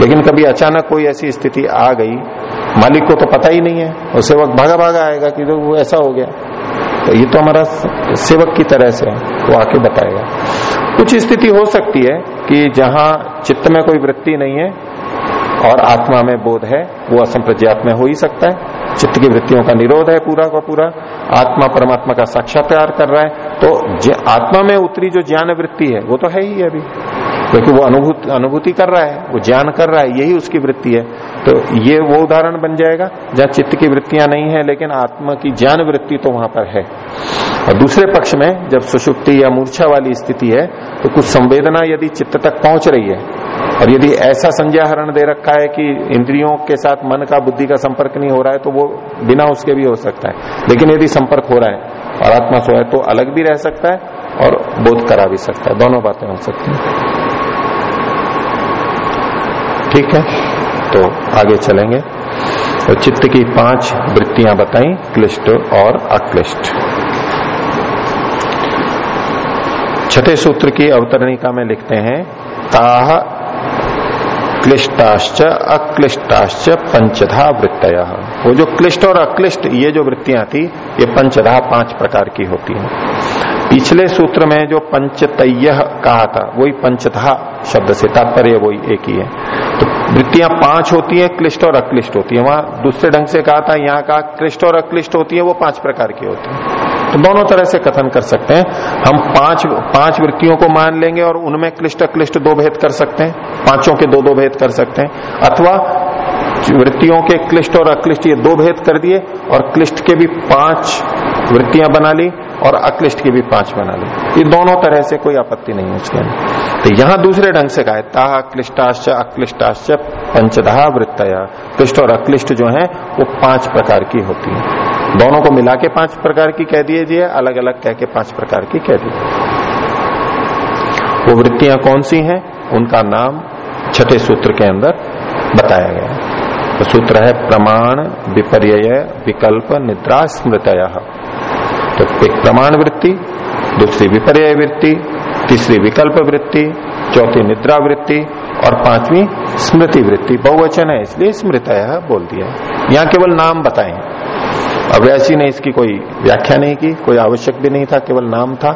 लेकिन कभी अचानक कोई ऐसी स्थिति आ गई, मालिक को तो पता ही नहीं है, और सेवक भागा भागा आएगा कि तो वो ऐसा हो गया। तो ये तो हमारा सेवक की तरह से है वो आके बताएगा। कुछ स्थिति हो सकती है कि जहाँ चित्त में कोई वृत्ति नहीं है और आत्मा में बोध है, वो असंप्रज्ञात में हो ही सकता है। चित्त की वृत्तियों का निरोध है पूरा का पूरा, आत्मा परमात्मा का साक्षात्कार कर रहा है तो आत्मा में उतरी जो ज्ञान वृत्ति है, वो तो है ही अभी। क्योंकि वो अनुभूति अनुभूति कर रहा है, वो ज्ञान कर रहा है, यही उसकी वृत्ति है। तो ये वो उदाहरण बन जाएगा, जहाँ चित्त की वृत्तियाँ नहीं है, लेकिन आत्मा की ज्ञान वृत्ति तो वहाँ पर है। और दूसरे पक्ष में, जब सुषुप्ति या मूर्छा वाली स्थिति है तो कुछ संवेदना यदि चित्त तक पहुँच रही है और यदि ऐसा संज्ञाहरण दे रखा है कि इंद्रियों के साथ मन का बुद्धि का संपर्क नहीं हो रहा है तो वो बिना उसके भी हो सकता है। लेकिन यदि संपर्क हो रहा है और आत्मा सो है तो अलग भी रह सकता है और बोध करा भी सकता है। दोनों बातें हो सकती हैं। ठीक है? तो आगे चलेंगे। तो चित्त की पाँच वृत्तियाँ बताई, क्लिष्ट और अक्लिष्ट। छठे सूत्र की अवतरणिका में लिखते हैं, ताह क्लिष्टाश्च अक्लिष्टाश्च पंचधा वृत्तय। वो जो क्लिष्ट और अक्लिष्ट, ये जो वृत्तियाँ थी, ये पंचधा पाँच प्रकार की होती है। पिछले सूत्र में जो पंचतय कहा था, वही पंचधा शब्द से, तात्पर्य वही एक ही है। तो वृत्तियाँ पाँच होती है, क्लिष्ट और अक्लिष्ट होती है। वहाँ दूसरे ढंग से कहा था, यहाँ कहा क्लिष्ट और अक्लिष्ट होती है, वो पाँच प्रकार की होती है। तो दोनों तरह से कथन कर सकते हैं। हम पाँच पाँच वृत्तियों को मान लेंगे और उनमें क्लिष्ट क्लिष्ट दो भेद कर सकते हैं। पाँचों के दो दो भेद कर सकते हैं। अथवा वृत्तियों के क्लिष्ट और अक्लिष्ट ये दो भेद कर दिए और क्लिष्ट के भी पाँच वृत्तियाँ बना ली। और अक्लिष्ट की भी पाँच बना ली। ये दोनों तरह से कोई आपत्ति नहीं है उसके अंदर। तो यहाँ दूसरे ढंग से कहा ताह क्लिष्टाश्च अक्लिष्टाश्च पंचदहा वृत्तया। क्लिष्ट और अक्लिष्ट जो है, वो पाँच प्रकार की होती है। दोनों को मिला के पाँच प्रकार की कह दीजिए अलग अलग कह के पाँच प्रकार की कह दीजिए वो वृत्तियाँ कौन सी हैं? उनका नाम छठे सूत्र के अंदर बताया गया तो सूत्र है प्रमाण विपर्य विकल्प, निद्रा, स्मृतया। तो एक प्रमाण वृत्ति, दूसरी विपर्य वृत्ति, तीसरी विकल्प वृत्ति, चौथी निद्रा वृत्ति और पांचवी स्मृति वृत्ति। बहुवचन है, इसलिए स्मृत बोल दिया। यहाँ केवल नाम बताएँ। अव्यासी ने इसकी कोई व्याख्या नहीं की, कोई आवश्यक भी नहीं था, केवल नाम था।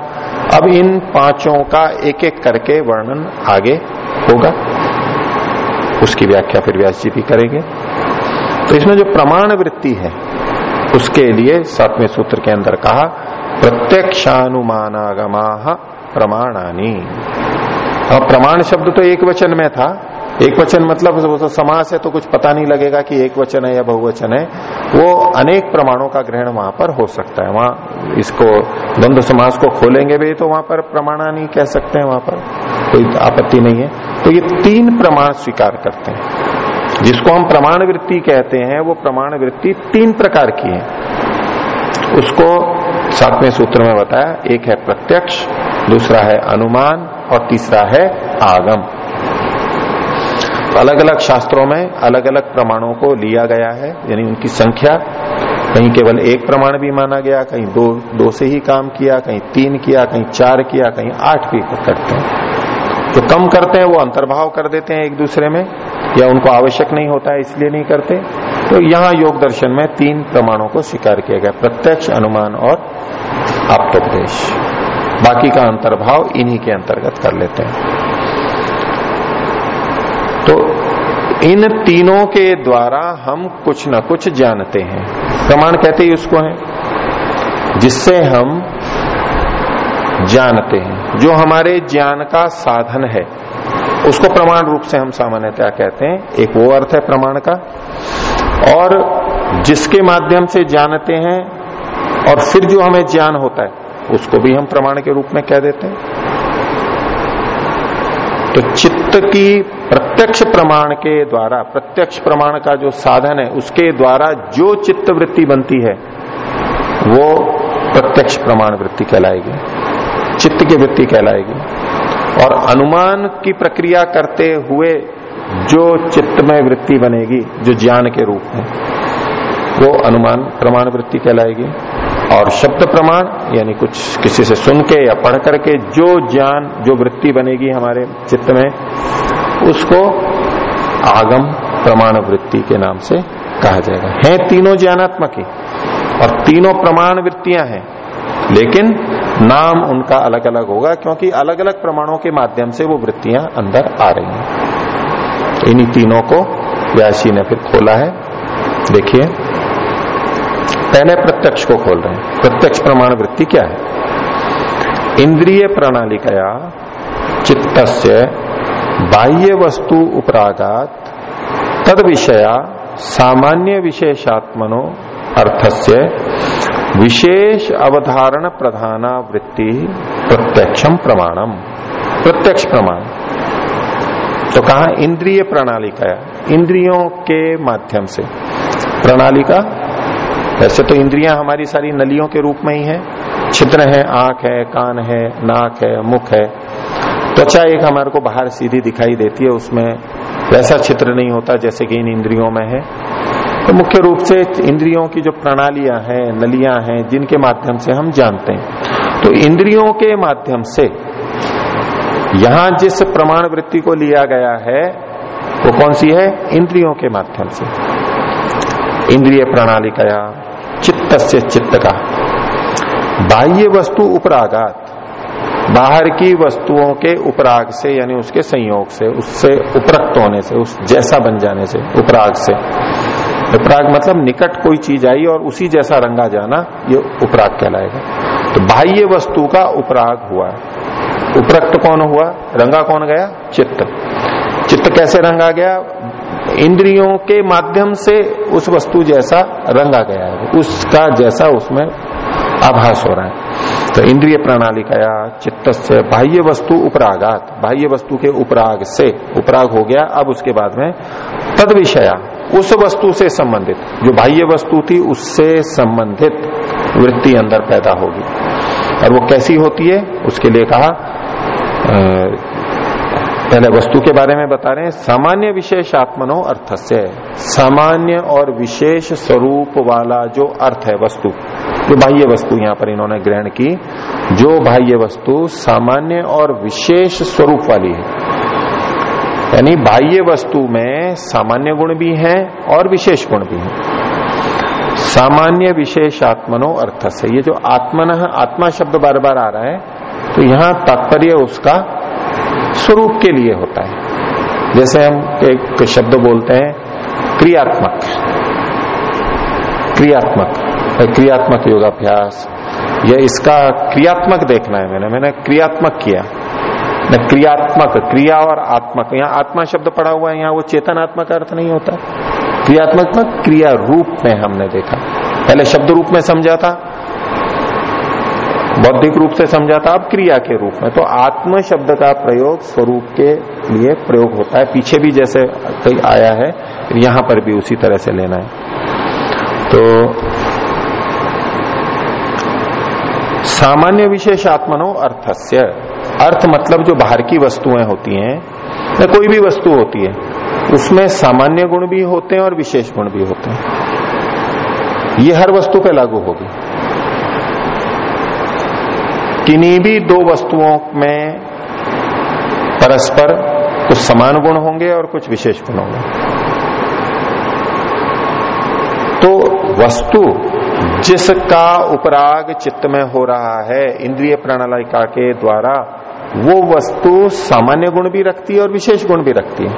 अब इन पाँचों का एक एक करके वर्णन आगे होगा। उसकी व्याख्या फिर व्यास जी भी करेंगे। तो इसमें जो प्रमाण वृत्ति है उसके लिए सातवें सूत्र के अंदर कहा, प्रत्यक्षानुमानागमा प्रमाणानी। प्रमाण शब्द तो एक वचन में था। एक वचन मतलब तो समास है तो कुछ पता नहीं लगेगा कि एक वचन है या बहुवचन है। वो अनेक प्रमाणों का ग्रहण वहाँ पर हो सकता है। वहाँ इसको, द्वंद्व समास को खोलेंगे भी तो वहाँ पर प्रमाणा नहीं कह सकते हैं वहाँ पर। कोई आपत्ति नहीं है। तो ये तीन प्रमाण स्वीकार करते हैं। जिसको हम प्रमाण वृत्ति कहते हैं, वो प्रमाण वृत्ति तीन प्रकार की है। उसको सातवें सूत्र में बताया, एक है प्रत्यक्ष, दूसरा है अनुमान और तीसरा है आगम। अलग अलग शास्त्रों में अलग अलग प्रमाणों को लिया गया है, यानी उनकी संख्या। कहीं केवल एक प्रमाण भी माना गया, कहीं दो दो से ही काम किया, कहीं तीन किया, कहीं चार किया, कहीं आठ भी करते हैं। जो कम करते हैं, वो अंतर्भाव कर देते हैं एक दूसरे में, या उनको आवश्यक नहीं होता है इसलिए नहीं करते। तो यहाँ योग दर्शन में तीन प्रमाणों को स्वीकार किया गया, प्रत्यक्ष, अनुमान और आप्तोपदेश। बाकी का अंतर्भाव इन्हीं के अंतर्गत कर लेते हैं। तो इन तीनों के द्वारा हम कुछ न कुछ जानते हैं। प्रमाण कहते ही उसको है, जिससे हम जानते हैं। जो हमारे ज्ञान का साधन है, उसको प्रमाण रूप से हम सामान्यतया कहते हैं। एक वो अर्थ है प्रमाण का। और जिसके माध्यम से जानते हैं, और फिर जो हमें ज्ञान होता है, उसको भी हम प्रमाण के रूप में कह देते हैं। तो चित्त की प्रत्यक्ष प्रमाण के द्वारा, प्रत्यक्ष प्रमाण का जो साधन है, उसके द्वारा जो चित्त वृत्ति बनती है, वो प्रत्यक्ष प्रमाण वृत्ति कहलाएगी। चित्त की वृत्ति कहलाएगी। और अनुमान की प्रक्रिया करते हुए जो चित्त में वृत्ति बनेगी, जो ज्ञान के रूप में, वो अनुमान प्रमाण वृत्ति कहलाएगी। और शब्द प्रमाण, यानी कुछ किसी से सुन के या पढ़ करके जो ज्ञान, जो वृत्ति बनेगी हमारे चित्त में उसको आगम प्रमाण वृत्ति के नाम से कहा जाएगा। है तीनों ज्ञानात्मक ही। और तीनों प्रमाण वृत्तियाँ हैं। लेकिन नाम उनका अलग अलग होगा क्योंकि अलग अलग प्रमाणों के माध्यम से वो वृत्तियाँ अंदर आ रही हैं। इन्हीं तीनों को व्यासी ने फिर खोला है। देखिए। पहले प्रत्यक्ष को खोल रहे हैं। प्रत्यक्ष प्रमाण वृत्ति क्या है? इंद्रिय प्रणाली प्रणालिकया चित्त बाह्य वस्तु उपरागात तद विषया सामान्य विशेषात्मनो अर्थस्य विशेष अवधारण प्रधाना वृत्ति प्रत्यक्षम प्रमाणम प्रत्यक्ष प्रमाण। तो कहा इंद्रिय प्रणाली का इंद्रियों के माध्यम से। प्रणाली का वैसे तो इंद्रियाँ हमारी सारी नलियों के रूप में ही है। छिद्र है, आँख है, कान है, नाक है, मुख है। त्वचा एक हमारे को बाहर सीधी दिखाई देती है, उसमें वैसा छिद्र नहीं होता जैसे कि इन इंद्रियों में है। तो मुख्य रूप से इंद्रियों की जो प्रणालियाँ हैं, नलियाँ हैं, जिनके माध्यम से हम जानते हैं। तो इंद्रियों के माध्यम से यहाँ जिस प्रमाण वृत्ति को लिया गया है, वो कौन सी है? इंद्रियों के माध्यम से। इंद्रिय प्रणाली कया चित्त से चित्त का बाह्य वस्तु उपरागात, बाहर की वस्तुओं के उपराग से, यानी उसके संयोग से, उससे उपरक्त होने से, उस जैसा बन जाने से, उपराग से। उपराग मतलब निकट कोई चीज़ आई और उसी जैसा रंगा जाना, ये उपराग कहलाएगा। तो बाह्य वस्तु का उपराग हुआ उपरक्त कौन हुआ? रंगा कौन गया? चित्त। चित्त कैसे रंगा गया? इंद्रियों के माध्यम से उस वस्तु जैसा रंगा गया है। उसका जैसा उसमें आभास हो रहा है। तो इंद्रिय प्रणाली का चित्त से बाह्य वस्तु उपरागात। बाह्य वस्तु के उपराग से उपराग हो गया। अब उसके बाद में तद विषया उस वस्तु से संबंधित। जो बाह्य वस्तु थी, उससे संबंधित वृत्ति अंदर पैदा होगी। और वो कैसी होती है, उसके लिए कहा पहले वस्तु के बारे में बता रहे हैं। सामान्य विशेष आत्मनो अर्थ से सामान्य और विशेष स्वरूप वाला जो अर्थ है, वस्तु, जो बाह्य वस्तु यहाँ पर इन्होंने ग्रहण की, जो बाह्य वस्तु सामान्य और विशेष स्वरूप वाली है। यानी बाह्य वस्तु में सामान्य गुण भी हैं और विशेष गुण भी हैं। सामान्य विशेष आत्मनो अर्थ से ये जो आत्मन, आत्मा शब्द बार बार आ रहा है तो यहाँ तात्पर्य उसका स्वरूप के लिए होता है। जैसे हम एक शब्द बोलते हैं, क्रियात्मक। क्रियात्मक क्रियात्मक योगाभ्यास। या इसका क्रियात्मक देखना है मैंने मैंने क्रियात्मक किया। न, क्रियात्मक, क्रिया और आत्मक। यहाँ आत्मा शब्द पड़ा हुआ है, यहाँ वो चेतनात्मक अर्थ नहीं होता। क्रियात्मक क्रिया रूप में हमने देखा। पहले शब्द रूप में समझा था बौद्धिक रूप से समझा था अब क्रिया के रूप में। तो आत्म शब्द का प्रयोग स्वरूप के लिए प्रयोग होता है। पीछे भी जैसे कई आया है, यहाँ पर भी उसी तरह से लेना है। तो सामान्य विशेष आत्मनो अर्थस्य। अर्थ मतलब जो बाहर की वस्तुएँ होती हैं, या कोई भी वस्तु होती है, उसमें सामान्य गुण भी होते हैं और विशेष गुण भी होते हैं। ये हर वस्तु पे लागू होगी। किन्हीं भी दो वस्तुओं में परस्पर कुछ समान गुण होंगे और कुछ विशेष गुण होंगे। तो वस्तु जिसका उपराग चित्त में हो रहा है, इंद्रिय प्रणालिका के द्वारा वो वस्तु सामान्य गुण भी रखती है और विशेष गुण भी रखती है।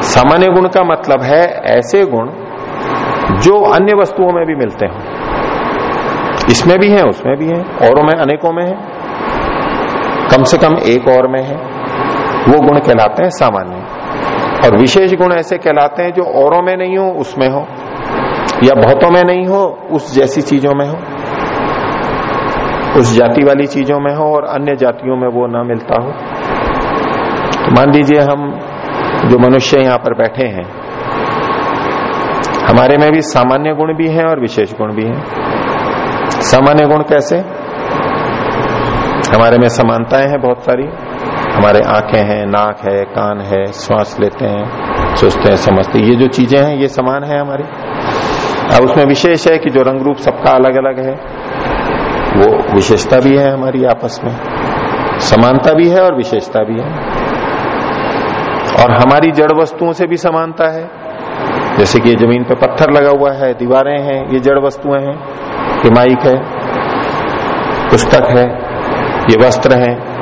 सामान्य गुण का मतलब है ऐसे गुण जो अन्य वस्तुओं में भी मिलते हैं। इसमें भी है, उसमें भी है, औरों में, अनेकों में है। कम से कम एक और में है। वो गुण कहलाते हैं सामान्य। और विशेष गुण ऐसे कहलाते हैं जो औरों में नहीं हो, उसमें हो, या बहुतों में नहीं हो, उस जैसी चीज़ों में हो। उस जाति वाली चीज़ों में हो और अन्य जातियों में वो ना मिलता हो। तो मान लीजिए हम जो मनुष्य यहाँ पर बैठे हैं, हमारे में भी सामान्य गुण भी हैं और विशेष गुण भी हैं। सामान्य गुण कैसे? हमारे में समानताएँ हैं बहुत सारी। हमारे आँखें हैं, नाक है, कान है, श्वास लेते हैं, सोचते हैं, समझते हैं। ये जो चीज़ें हैं, ये समान है हमारी। अब उसमें विशेष है कि जो रंग रूप सबका अलग अलग है। वो विशेषता भी है हमारी आपस में। समानता भी है और विशेषता भी है। और हमारी जड़ वस्तुओं से भी समानता है। जैसे कि ज़मीन पे पत्थर लगा हुआ है, दीवारें हैं, ये जड़ वस्तुएँ हैं, ये माइक है, पुस्तक है, ये वस्त्र है।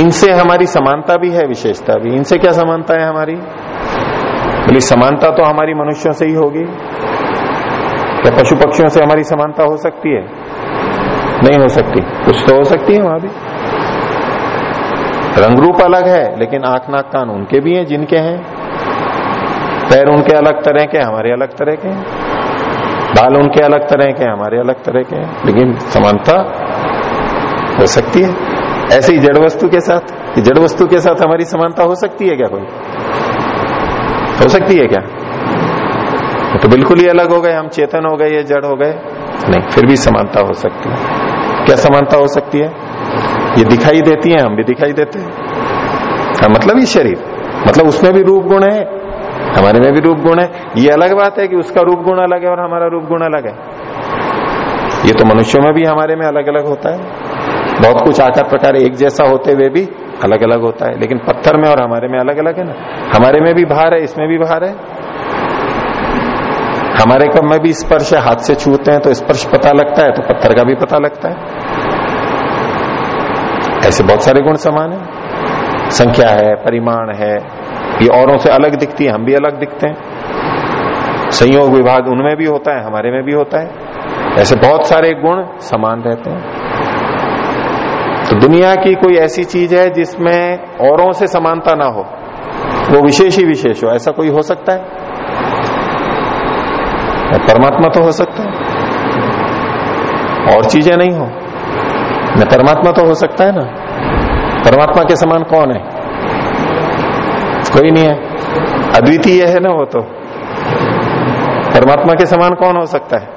इनसे हमारी समानता भी है, विशेषता भी। इनसे क्या समानता है हमारी? बोली, समानता तो हमारी मनुष्यों से ही होगी। क्या पशु पक्षियों से हमारी समानता हो सकती है? नहीं हो सकती। कुछ तो हो सकती है वहाँ भी। रंग रूप अलग है, लेकिन आँख नाक कान उनके भी हैं, जिनके हैं। पैर उनके अलग तरह के हमारे अलग तरह के हैं। बाल उनके अलग तरह के हमारे अलग तरह के हैं। लेकिन समानता हो सकती है। ऐसे ही जड़ वस्तु के साथ जड़ वस्तु के साथ हमारी समानता हो सकती है क्या कोई? हो सकती है क्या? तो बिल्कुल ही अलग हो गए, हम चेतन हो गए, ये जड़ हो गए। नहीं, फिर भी समानता हो सकती है। क्या समानता हो सकती है? ये दिखाई देती है हम भी दिखाई देते हैं। हाँ, मतलब ये शरीर? मतलब उसमें भी रूप गुण है हमारे में भी रूप गुण है। ये अलग बात है कि उसका रूप गुण अलग है और हमारा रूप गुण अलग है। ये तो मनुष्यों में भी हमारे में अलग अलग होता है। बहुत कुछ आकार प्रकार एक जैसा होते हुए भी अलग अलग होता है। लेकिन पत्थर में और हमारे में अलग अलग है ना? हमारे में भी भार है इसमें भी भार है। हमारे कब में भी स्पर्श हाथ से छूते हैं तो स्पर्श पता लगता है तो पत्थर का भी पता लगता है। ऐसे बहुत सारे गुण समान है। संख्या है, परिमाण है, ये औरों से अलग दिखती है, हम भी अलग दिखते हैं। संयोग विभाग उनमें भी होता है, हमारे में भी होता है। ऐसे बहुत सारे गुण समान रहते हैं। तो दुनिया की कोई ऐसी चीज़ है जिसमें औरों से समानता ना हो। वो विशेष ही विशेष हो, ऐसा कोई हो सकता है? परमात्मा तो हो सकता है। और चीज़ें नहीं हो। न परमात्मा तो हो सकता है ना। परमात्मा के समान कौन है? कोई नहीं है। अद्वितीय है ना वो तो। परमात्मा के समान कौन हो सकता है?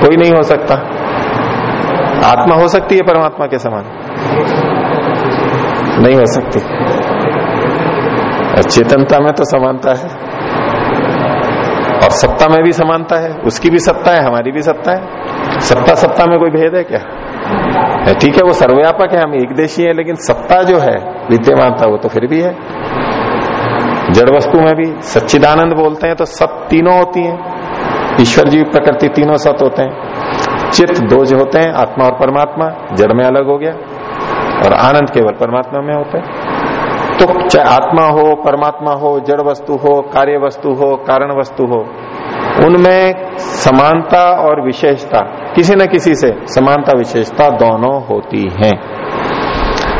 कोई नहीं हो सकता। आत्मा हो सकती है परमात्मा के समान। नहीं हो सकती। चेतनता में तो समानता है। और सत्ता में भी समानता है, उसकी भी सत्ता है, हमारी भी सत्ता है। सत्ता सत्ता में कोई भेद है क्या? ठीक है, वो सर्वव्यापक है, हम एक देशी है, लेकिन सत्ता जो है, विद्यमानता वो तो फिर भी है। जड़ वस्तु में भी सच्चिदानंद बोलते हैं तो सत तीनों होती हैं। ईश्वर जी प्रकृति तीनों सत होते हैं। चित्त दो जो होते हैं, आत्मा और परमात्मा, जड़ में अलग हो गया, और आनंद केवल परमात्मा में होता है। तो चाहे आत्मा हो, परमात्मा हो, जड़ वस्तु हो, कार्य वस्तु हो, कारण वस्तु हो, उनमें समानता और विशेषता, किसी न किसी से समानता विशेषता दोनों होती है।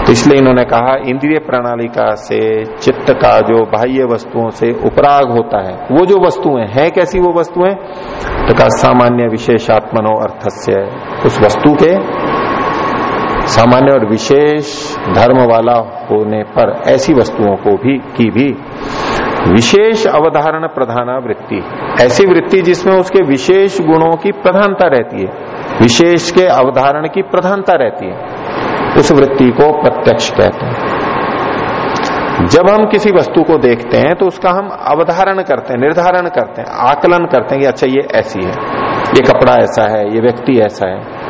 तो इसलिए इन्होंने कहा, इंद्रिय प्रणालिका से, चित्त का जो बाह्य वस्तुओं से उपराग होता है, वो जो वस्तुएँ हैं, कैसी वो वस्तुएँ? तो कहा, सामान्य विशेषात्मनो अर्थस्य, उस वस्तु के सामान्य और विशेष धर्म वाला होने पर ऐसी वस्तुओं को भी, की भी विशेष अवधारण प्रधाना वृत्ति। ऐसी वृत्ति जिसमें उसके विशेष गुणों की प्रधानता रहती है, विशेष के अवधारण की प्रधानता रहती है, उस वृत्ति को प्रत्यक्ष कहते हैं। जब हम किसी वस्तु को देखते हैं तो उसका हम अवधारण करते हैं, निर्धारण करते हैं, आकलन करते हैं कि अच्छा ये ऐसी है, ये कपड़ा ऐसा है, ये व्यक्ति ऐसा है।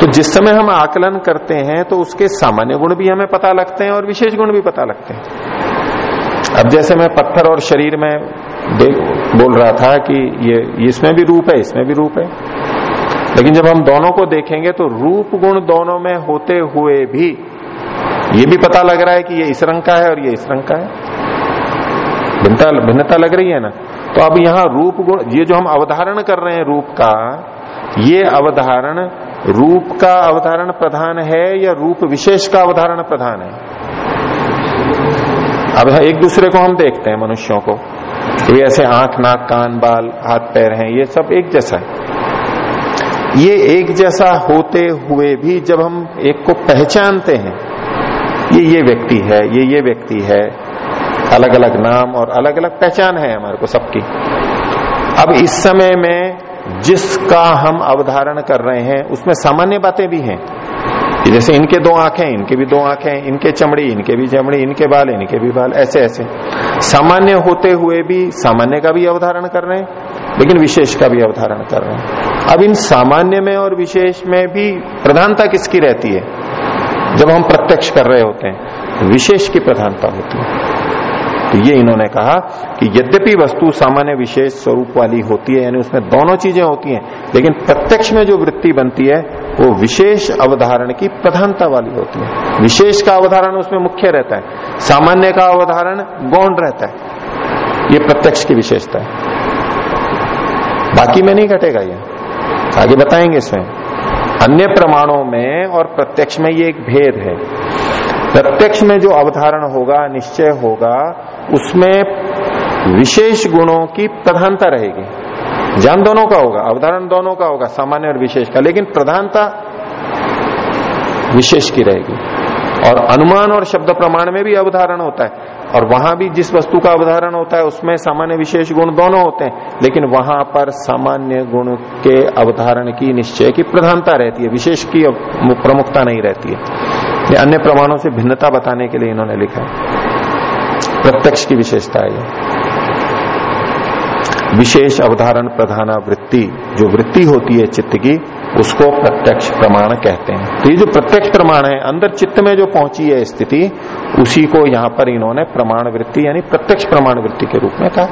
तो जिस समय हम आकलन करते हैं तो उसके सामान्य गुण भी हमें पता लगते हैं और विशेष गुण भी पता लगते हैं। अब जैसे मैं पत्थर और शरीर में बोल रहा था कि ये इसमें भी रूप है, इसमें भी रूप है। लेकिन जब हम दोनों को देखेंगे तो रूप गुण दोनों में होते हुए भी ये भी पता लग रहा है कि ये इस रंग का है और ये इस रंग का है। भिन्नता भिन्नता लग रही है ना? तो अब यहाँ रूप गुण, ये जो हम अवधारण कर रहे हैं रूप का, ये अवधारण रूप का अवधारण प्रधान है या रूप विशेष का अवधारण प्रधान है? अब एक दूसरे को हम देखते हैं मनुष्यों को। तो ऐसे आँख, नाक, कान, बाल, हाथ, पैर हैं, ये सब एक जैसा है। ये एक जैसा होते हुए भी जब हम एक को पहचानते हैं, ये ये व्यक्ति है, ये ये व्यक्ति है अलग अलग नाम और अलग अलग पहचान है हमारे को सबकी। अब इस समय में जिसका हम अवधारण कर रहे हैं, उसमें सामान्य बातें भी हैं। जैसे इनके दो आँखें, इनके भी दो आँखें, इनके चमड़ी, इनके भी चमड़ी, इनके बाल, इनके भी बाल ऐसे ऐसे सामान्य होते हुए भी सामान्य का भी अवधारण कर रहे हैं, लेकिन विशेष का भी अवधारण कर रहे हैं। अब इन सामान्य में और विशेष में भी प्रधानता किसकी रहती है? जब हम प्रत्यक्ष कर रहे होते हैं, विशेष की प्रधानता होती है। तो ये इन्होंने कहा कि यद्यपि वस्तु सामान्य विशेष स्वरूप वाली होती है, यानी उसमें दोनों चीज़ें होती हैं, लेकिन प्रत्यक्ष में जो वृत्ति बनती है, वो विशेष अवधारण की प्रधानता वाली होती है। विशेष का अवधारण उसमें मुख्य रहता है, सामान्य का अवधारण गौण रहता है। ये प्रत्यक्ष की विशेषता है। बाकी में नहीं घटेगा ये। आगे बताएँगे इसमें अन्य प्रमाणों में और प्रत्यक्ष में ये एक भेद है। प्रत्यक्ष में जो अवधारण होगा, निश्चय होगा, उसमें विशेष गुणों की प्रधानता रहेगी। ज्ञान दोनों का होगा, अवधारण दोनों का होगा, सामान्य और विशेष का, लेकिन प्रधानता विशेष की रहेगी। और अनुमान और शब्द प्रमाण में भी अवधारण होता है, और वहाँ भी जिस वस्तु का अवधारण होता है, उसमें सामान्य विशेष गुण दोनों होते हैं, लेकिन वहाँ पर सामान्य गुण के अवधारण की, निश्चय की प्रधानता रहती है, विशेष की प्रमुखता नहीं रहती है। ये अन्य प्रमाणों से भिन्नता बताने के लिए इन्होंने लिखा है। प्रत्यक्ष की विशेषता है ये। विशेष अवधारण प्रधाना वृत्ति, जो वृत्ति होती है चित्त की, उसको प्रत्यक्ष प्रमाण कहते हैं। तो ये जो प्रत्यक्ष प्रमाण है, अंदर चित्त में जो पहुँची है स्थिति, उसी को यहाँ पर इन्होंने प्रमाण वृत्ति यानी प्रत्यक्ष प्रमाण वृत्ति के रूप में कहा।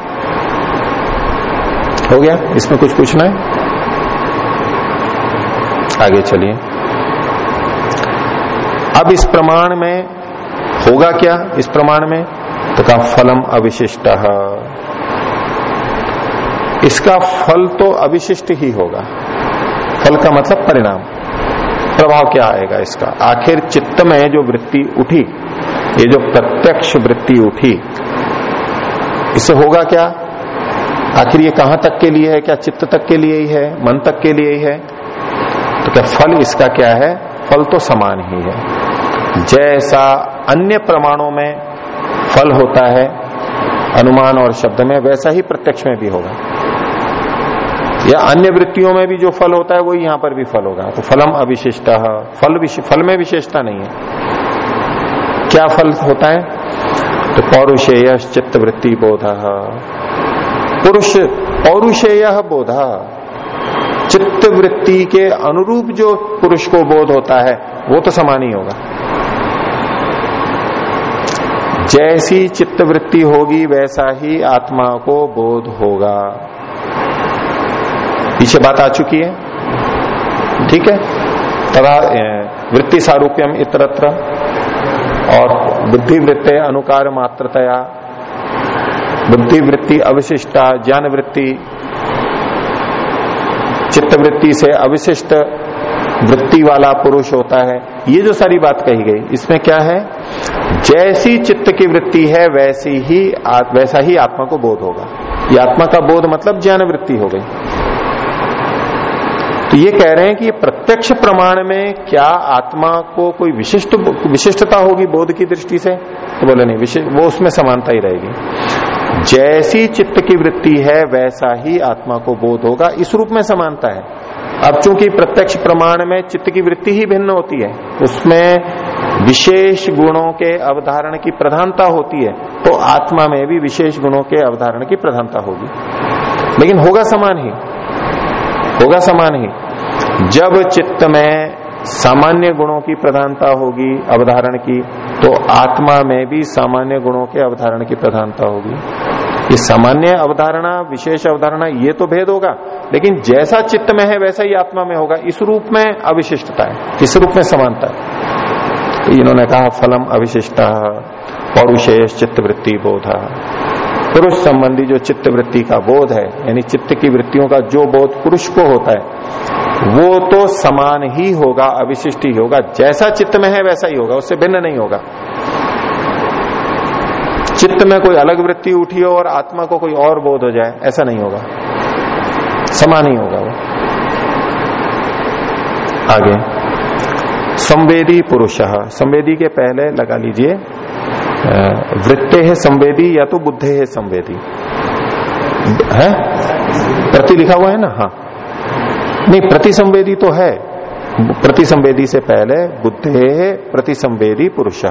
हो गया? इसमें कुछ पूछना है? आगे चलिए। अब इस प्रमाण में होगा क्या? इस प्रमाण में? तो कहा फलम अविशिष्ट। इसका फल तो अविशिष्ट ही होगा। फल का मतलब परिणाम। प्रभाव क्या आएगा इसका? आखिर चित्त में जो वृत्ति उठी, ये जो प्रत्यक्ष वृत्ति उठी इससे होगा क्या? आखिर ये कहाँ तक के लिए है? क्या चित्त तक के लिए ही है? मन तक के लिए ही है? तो क्या फल इसका क्या है? फल तो समान ही है। जैसा अन्य प्रमाणों में फल होता है, अनुमान और शब्द में, वैसा ही प्रत्यक्ष में भी होगा। या अन्य वृत्तियों में भी जो फल होता है, वही यहाँ पर भी फल होगा। तो फलम अविशिष्ट, फल फल में विशेषता नहीं है। क्या फल होता है? तो पौरुषेय चित्त वृत्ति बोध। पुरुष, पौरुषेय बोध। चित्त वृत्ति के अनुरूप जो पुरुष को बोध होता है, वो तो समान ही होगा। जैसी चित्त वृत्ति होगी, वैसा ही आत्मा को बोध होगा। पीछे बात आ चुकी है? ठीक है? तथा वृत्ति सारूप्यम इतरत्र, और बुद्धि वृत्ति अनुकार मात्रतया। बुद्धि वृत्ति अविशिष्टा ज्ञान वृत्ति चित्त वृत्ति से अविशिष्ट वृत्ति वाला पुरुष होता है। ये जो सारी बात कही गई, इसमें क्या है? जैसी चित्त की वृत्ति है, वैसी ही वैसा ही आत्मा को बोध होगा। ये आत्मा का बोध मतलब ज्ञान वृत्ति हो गई। तो ये कह रहे हैं कि प्रत्यक्ष प्रमाण में क्या आत्मा को कोई विशिष्ट विशिष्टता होगी बोध की दृष्टि से? तो बोले, नहीं विशिष्ट वो उसमें समानता ही रहेगी। जैसी चित्त की वृत्ति है, वैसा ही आत्मा को बोध होगा। इस रूप में समानता है। अब चूँकि प्रत्यक्ष प्रमाण में चित्त की वृत्ति ही भिन्न होती है, उसमें विशेष गुणों के अवधारण की प्रधानता होती है तो आत्मा में भी विशेष गुणों के अवधारण की प्रधानता होगी। लेकिन होगा समान ही, होगा समान ही। जब चित्त में सामान्य गुणों की प्रधानता होगी अवधारण की तो आत्मा में भी सामान्य गुणों के अवधारण की प्रधानता होगी। ये सामान्य अवधारणा, विशेष अवधारणा, ये तो भेद होगा। लेकिन जैसा चित्त में है, वैसा ही आत्मा में होगा। इस रूप में अविशिष्टता है, इस रूप में समानता है। तो इन्होंने कहा, फलम अविशिष्टा पौरुषेष चित्त वृत्ति बोधा। पुरुष संबंधी जो चित्त वृत्ति का बोध है, यानी चित्त की वृत्तियों का जो बोध पुरुष को होता है, वो तो समान ही होगा, अविशिष्ट ही होगा। जैसा चित्त में है, वैसा ही होगा, उससे भिन्न नहीं होगा। चित्त में कोई अलग वृत्ति उठी हो और आत्मा को कोई और बोध हो जाए, ऐसा नहीं होगा। समान ही होगा वो। आगे। संवेदी पुरुष। संवेदी के पहले, लगा लीजिए वृत्ते है संवेदी या तो बुद्धे है संवेदी। है? प्रति लिखा हुआ है ना? हाँ। नहीं प्रति संवेदी तो है। प्रतिसंवेदी से पहले बुद्धे प्रतिसंवेदी पुरुष।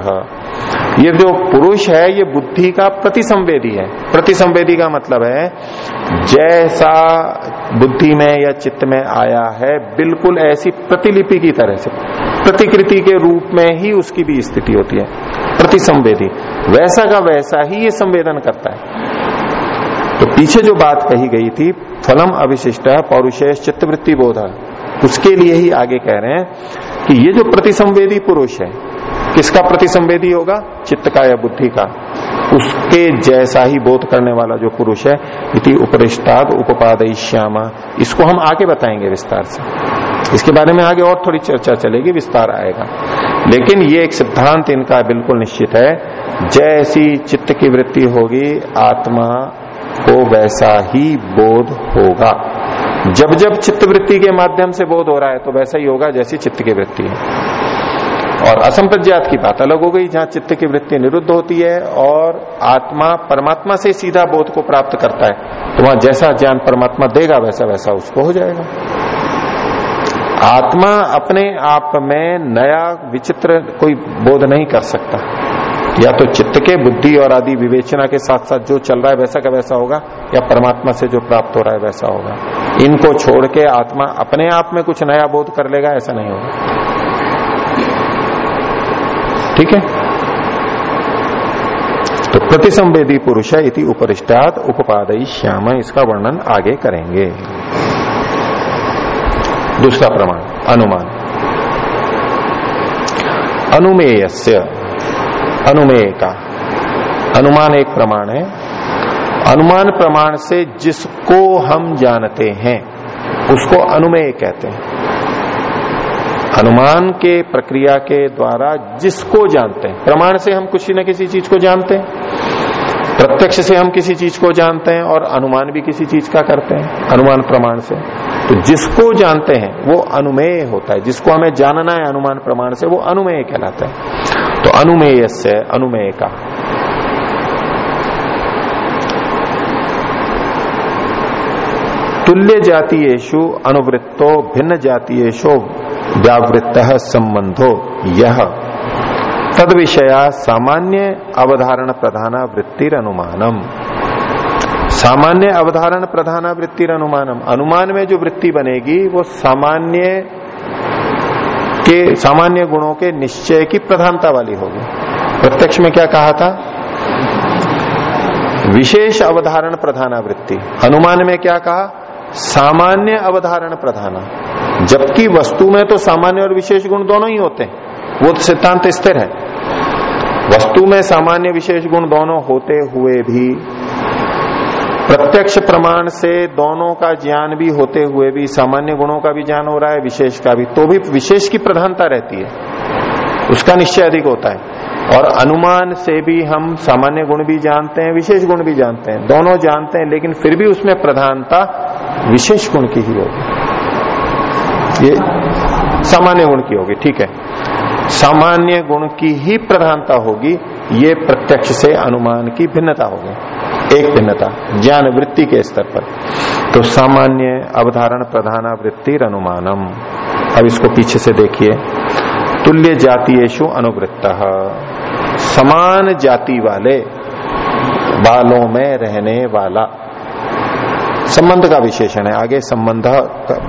ये जो पुरुष है, ये बुद्धि का प्रतिसंवेदी है। प्रतिसंवेदी का मतलब है, जैसा बुद्धि में या चित्त में आया है, बिल्कुल ऐसी प्रतिलिपि की तरह से। प्रतिकृति के रूप में ही उसकी भी स्थिति होती है। प्रतिसंवेदी। वैसा का वैसा ही ये संवेदन करता है। तो पीछे जो बात कही गई थी, फलम अविशिष्ट पौरुषेश चित्तवृत्ति बोधा उसके लिए ही आगे कह रहे हैं कि ये जो प्रतिसंवेदी पुरुष है, किसका प्रतिसंवेदी होगा? चित्त का या बुद्धि का? उसके जैसा ही बोध करने वाला जो पुरुष है, इति उपरिष्टाद उपादय श्यामा इसको हम आगे बताएँगे विस्तार से। इसके बारे में आगे और थोड़ी चर्चा चलेगी, विस्तार आएगा। लेकिन ये एक सिद्धांत इनका बिल्कुल निश्चित है, जैसी चित्त की वृत्ति होगी, आत्मा को वैसा ही बोध होगा। जब जब चित्त वृत्ति के माध्यम से बोध हो रहा है तो वैसा ही होगा जैसी चित्त की वृत्ति है। और असंप्रज्ञात की बात अलग हो गई, जहाँ चित्त की वृत्ति निरुद्ध होती है और आत्मा परमात्मा से सीधा बोध को प्राप्त करता है तो वहाँ जैसा ज्ञान परमात्मा देगा, वैसा वैसा उसको हो जाएगा। आत्मा अपने आप में नया, विचित्र कोई बोध नहीं कर सकता। या तो चित्त के बुद्धि और आदि विवेचना के साथ साथ जो चल रहा है वैसा का वैसा होगा, या परमात्मा से जो प्राप्त हो रहा है वैसा होगा। इनको छोड़ के आत्मा अपने आप में कुछ नया बोध कर लेगा, ऐसा नहीं होगा। ठीक है? तो प्रतिसंवेदी पुरुष है, इति उपरिष्टात उपादय श्याम। इसका वर्णन आगे करेंगे। दूसरा प्रमाण, अनुमान। अनुमेयस्य। अनुमेय का अनुमान एक प्रमाण है। अनुमान प्रमाण से जिसको हम जानते हैं, उसको अनुमेय कहते हैं। अनुमान के प्रक्रिया के द्वारा जिसको जानते हैं, प्रमाण से हम किसी न किसी चीज़ को जानते हैं। प्रत्यक्ष से हम किसी चीज़ को जानते हैं और अनुमान भी किसी चीज़ का करते हैं अनुमान प्रमाण से। तो जिसको जानते हैं, वो अनुमेय होता है। जिसको हमें जानना है अनुमान प्रमाण से, वो अनुमेय कहलाता है। तो अनुमेय से अनुमेय का तुल्य जातीयेशु अनुवृत्तो भिन्न जातीयेशु व्यावृत्त संबंधो यह तद विषया सामान्य अवधारण प्रधान वृत्तिर अनुमानम सामान्य अवधारण प्रधान वृत्तिर अनुमानम अनुमान में जो वृत्ति बनेगी, वो सामान्य के सामान्य गुणों के निश्चय की प्रधानता वाली होगी। प्रत्यक्ष में क्या कहा था? विशेष अवधारण प्रधानावृत्ति। अनुमान में क्या कहा? सामान्य अवधारण प्रधाना। जबकि वस्तु में तो सामान्य और विशेष गुण दोनों ही होते हैं। वो तो सिद्धांत स्थिर है। वस्तु में सामान्य विशेष गुण दोनों होते हुए भी प्रत्यक्ष प्रमाण से दोनों का ज्ञान भी होते हुए भी, सामान्य गुणों का भी ज्ञान हो रहा है, विशेष का भी। तो भी विशेष की प्रधानता रहती है। उसका निश्चय अधिक होता है। और अनुमान से भी हम सामान्य गुण भी जानते हैं, विशेष गुण भी जानते हैं। दोनों जानते हैं, लेकिन फिर भी उसमें प्रधानता विशेष गुण की ही होगी। ये सामान्य गुण की होगी, ठीक है। सामान्य गुण की ही प्रधानता होगी, ये प्रत्यक्ष से अनुमान की भिन्नता होगी। एक भिन्नता, ज्ञान वृत्ति के स्तर पर। तो सामान्य अवधारण प्रधान वृत्ति अनुमानम अब इसको पीछे से देखिए। तुल्य जातीयेशु अनुवृत्त। समान जाति वाले, बालों में रहने वाला। संबंध का विशेषण है। आगे संबंध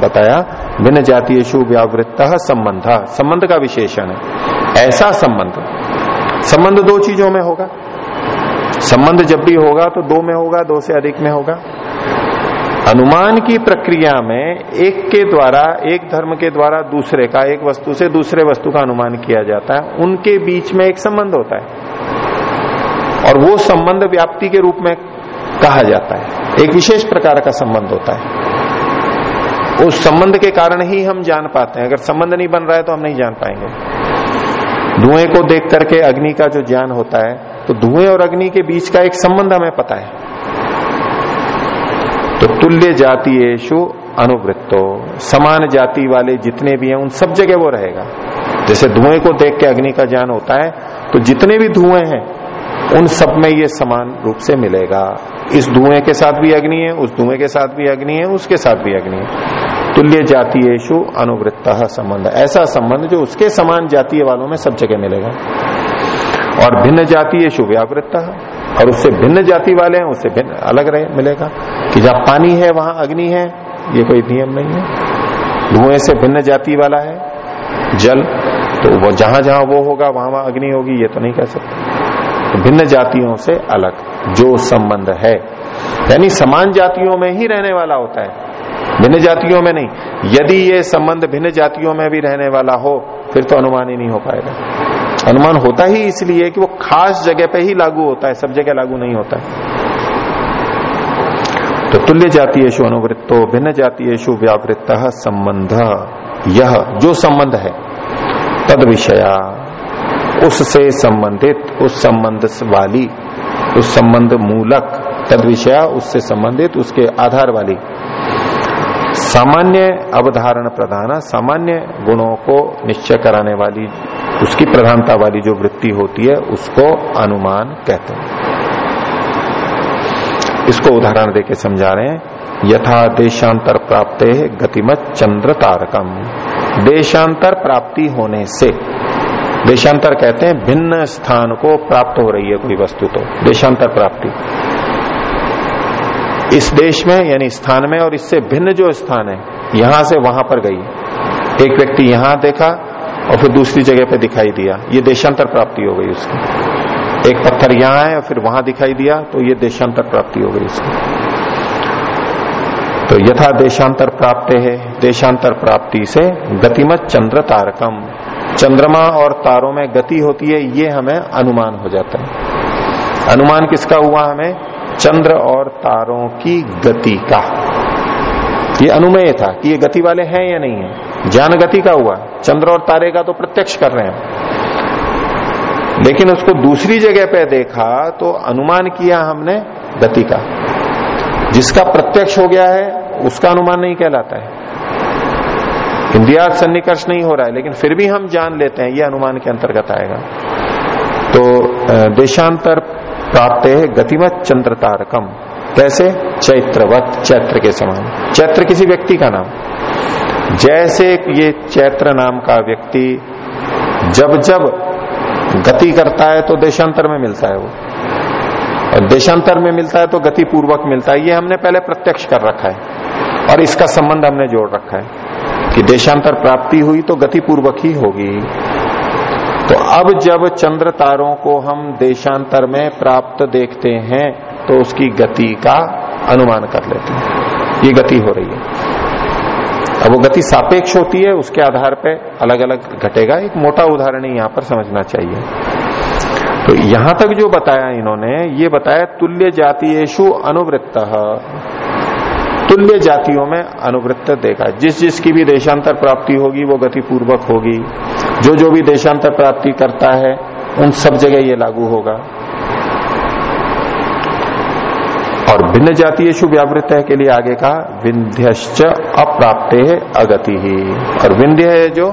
बताया। भिन्न जातीयेशु व्यावृत्त संबंध। संबंध का विशेषण है। ऐसा संबंध। संबंध दो चीज़ों में होगा। संबंध जब भी होगा तो दो में होगा, दो से अधिक में होगा। अनुमान की प्रक्रिया में एक के द्वारा, एक धर्म के द्वारा दूसरे का, एक वस्तु से दूसरे वस्तु का अनुमान किया जाता है। उनके बीच में एक संबंध होता है। और वो संबंध व्याप्ति के रूप में कहा जाता है। एक विशेष प्रकार का संबंध होता है। उस संबंध के कारण ही हम जान पाते हैं। अगर संबंध नहीं बन रहा है तो हम नहीं जान पाएँगे। धुएँ को देख करके अग्नि का जो ज्ञान होता है तो धुएँ और अग्नि के बीच का एक संबंध हमें पता है। तो तुल्य जातीयेशु अनुवृत्तो। समान जाति वाले जितने भी हैं, उन सब जगह वो रहेगा। जैसे धुएँ को देख के अग्नि का ज्ञान होता है तो जितने भी धुएँ हैं, उन सब में ये समान रूप से मिलेगा। इस धुएँ के साथ भी अग्नि है, उस धुएँ के साथ भी अग्नि है, उसके साथ भी अग्नि है। तुल्य जातीयेशु अनुवृत्त संबंध। ऐसा संबंध जो उसके समान जातीय वालों में सब जगह मिलेगा। और भिन्न जातीय व्यावृत्त और उससे भिन्न जाति वाले हैं, उससे भिन्न अलग रहे, मिलेगा। कि जहाँ पानी है, वहाँ अग्नि है, ये कोई नियम नहीं है। धुएँ से भिन्न जाति वाला है, जल तो वो जहाँ जहाँ वो होगा, वहाँ वहाँ अग्नि होगी, ये तो नहीं कह सकते। तो भिन्न जातियों से अलग जो संबंध है। यानी समान जातियों में ही रहने वाला होता है। भिन्न जातियों में नहीं। यदि ये संबंध भिन्न जातियों में भी रहने वाला हो, फिर तो अनुमान ही नहीं हो पाएगा। अनुमान होता ही इसलिए कि वो खास जगह पे ही लागू होता है, सब जगह लागू नहीं होता है। तो तुल्य जातीयेशु अनुवृत्तो, भिन्न जातीयेशु व्यावृत्त संबंध। यह जो संबंध है, तद विषया, उससे संबंधित, उस संबंध वाली, उस संबंध मूलक, तद विषया, उससे संबंधित, उसके आधार वाली। सामान्य अवधारण प्रधान, सामान्य गुणों को निश्चय कराने वाली उसकी प्रधानता वाली जो वृत्ति होती है, उसको अनुमान कहते हैं। इसको उदाहरण देके समझा रहे हैं। यथा देशांतर प्राप्त गतिमत चंद्र तारकम। देशांतर प्राप्ति होने से, देशांतर कहते हैं भिन्न स्थान को प्राप्त हो रही है कोई वस्तु तो देशांतर प्राप्ति। इस देश में, यानी स्थान में और इससे भिन्न जो स्थान है, यहाँ से वहाँ पर गई। एक व्यक्ति यहाँ देखा और फिर दूसरी जगह पे दिखाई दिया। ये देशांतर प्राप्ति हो गई उसकी। एक पत्थर यहाँ है और फिर वहाँ दिखाई दिया तो ये देशांतर प्राप्ति हो गई उसकी। तो यथा देशांतर प्राप्त है। देशांतर प्राप्ति से गतिमत चंद्र तारकम। चंद्रमा और तारों में गति होती है, ये हमें अनुमान हो जाता है। अनुमान किसका हुआ हमें? चंद्र और तारों की गति का। ये अनुमेय था कि ये गति वाले हैं या नहीं है? ज्ञान गति का हुआ। चंद्र और तारे का तो प्रत्यक्ष कर रहे हैं। लेकिन उसको दूसरी जगह पे देखा तो अनुमान किया हमने गति का। जिसका प्रत्यक्ष हो गया है, उसका अनुमान नहीं कहलाता है। इंद्रिया सन्निकर्ष नहीं हो रहा है, लेकिन फिर भी हम जान लेते हैं, ये अनुमान के अंतर्गत आएगा। तो देशांतर प्राप्त है गतिमत चंद्र तारकम। कैसे? चैत्रवत, चैत्र के समान। चैत्र किसी व्यक्ति का नाम। जैसे ये चैत्र नाम का व्यक्ति जब जब गति करता है तो देशांतर में मिलता है वो। और देशांतर में मिलता है तो गति पूर्वक मिलता है। ये हमने पहले प्रत्यक्ष कर रखा है और इसका संबंध हमने जोड़ रखा है कि देशांतर प्राप्ति हुई तो गति पूर्वक ही होगी। तो अब जब चंद्र तारों को हम देशांतर में प्राप्त देखते हैं तो उसकी गति का अनुमान कर लेते हैं। ये गति हो रही है। अब वो गति सापेक्ष होती है, उसके आधार पे अलग अलग घटेगा। एक मोटा उदाहरण ही यहाँ पर समझना चाहिए। तो यहाँ तक जो बताया इन्होंने, ये बताया तुल्य जातीयेशु अनुवृत्त। तुल्य जातियों में अनुवृत्त देगा। जिस जिसकी भी देशांतर प्राप्ति होगी, वो गति पूर्वक होगी। जो जो भी देशांतर प्राप्ति करता है, उन सब जगह ये लागू होगा। और भिन्न जातीय शुभ व्यावृत के लिए आगे का विंध्यश्च अप्राप्त है अगति ही। और विंध्य है जो?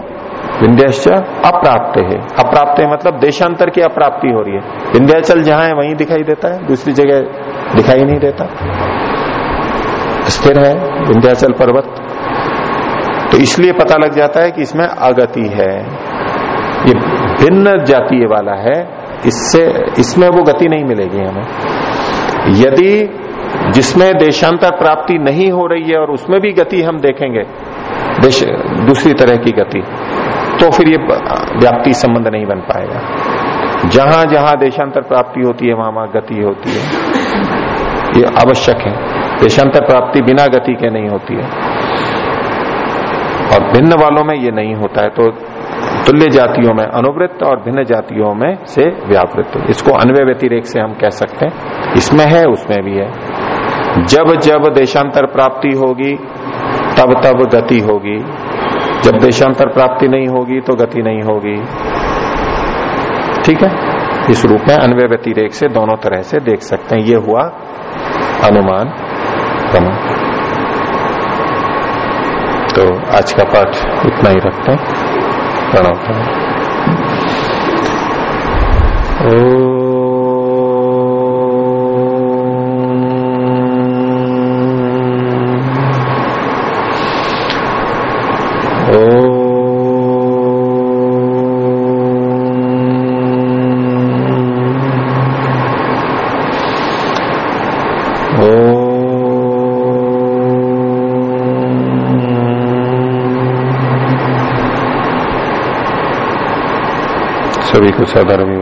विंध्याश्च अप्राप्त है। अप्राप्त है मतलब देशांतर की अप्राप्ति हो रही है। विंध्याचल जहाँ है, वहीं दिखाई देता है। दूसरी जगह दिखाई नहीं देता। स्थिर है विंध्याचल पर्वत। तो इसलिए पता लग जाता है कि इसमें अगति है। ये भिन्न जातीय वाला है। इससे, इसमें वो गति नहीं मिलेगी हमें। यदि जिसमें देशांतर प्राप्ति नहीं हो रही है और उसमें भी गति हम देखेंगे दूसरी तरह की गति तो फिर ये व्याप्ति संबंध नहीं बन पाएगा। जहाँ जहाँ देशांतर प्राप्ति होती है, वहाँ वहाँ गति होती है। ये आवश्यक है। देशांतर प्राप्ति बिना गति के नहीं होती है। और भिन्न वालों में ये नहीं होता है तो तुल्य जातियों में अनुवृत्त और भिन्न जातियों में से व्यावृत्त। इसको अन्वय व्यतिरेक से हम कह सकते हैं। इसमें है, उसमें भी है। जब जब देशांतर प्राप्ति होगी, तब तब गति होगी। जब देशांतर प्राप्ति नहीं होगी तो गति नहीं होगी। ठीक है? इस रूप में अन्वय व्यतिरेक से दोनों तरह से देख सकते हैं। ये हुआ अनुमान प्रमाण तो आज का पाठ इतना ही रखते हैं। प्रणाम। ओ सभी को सदर विवाह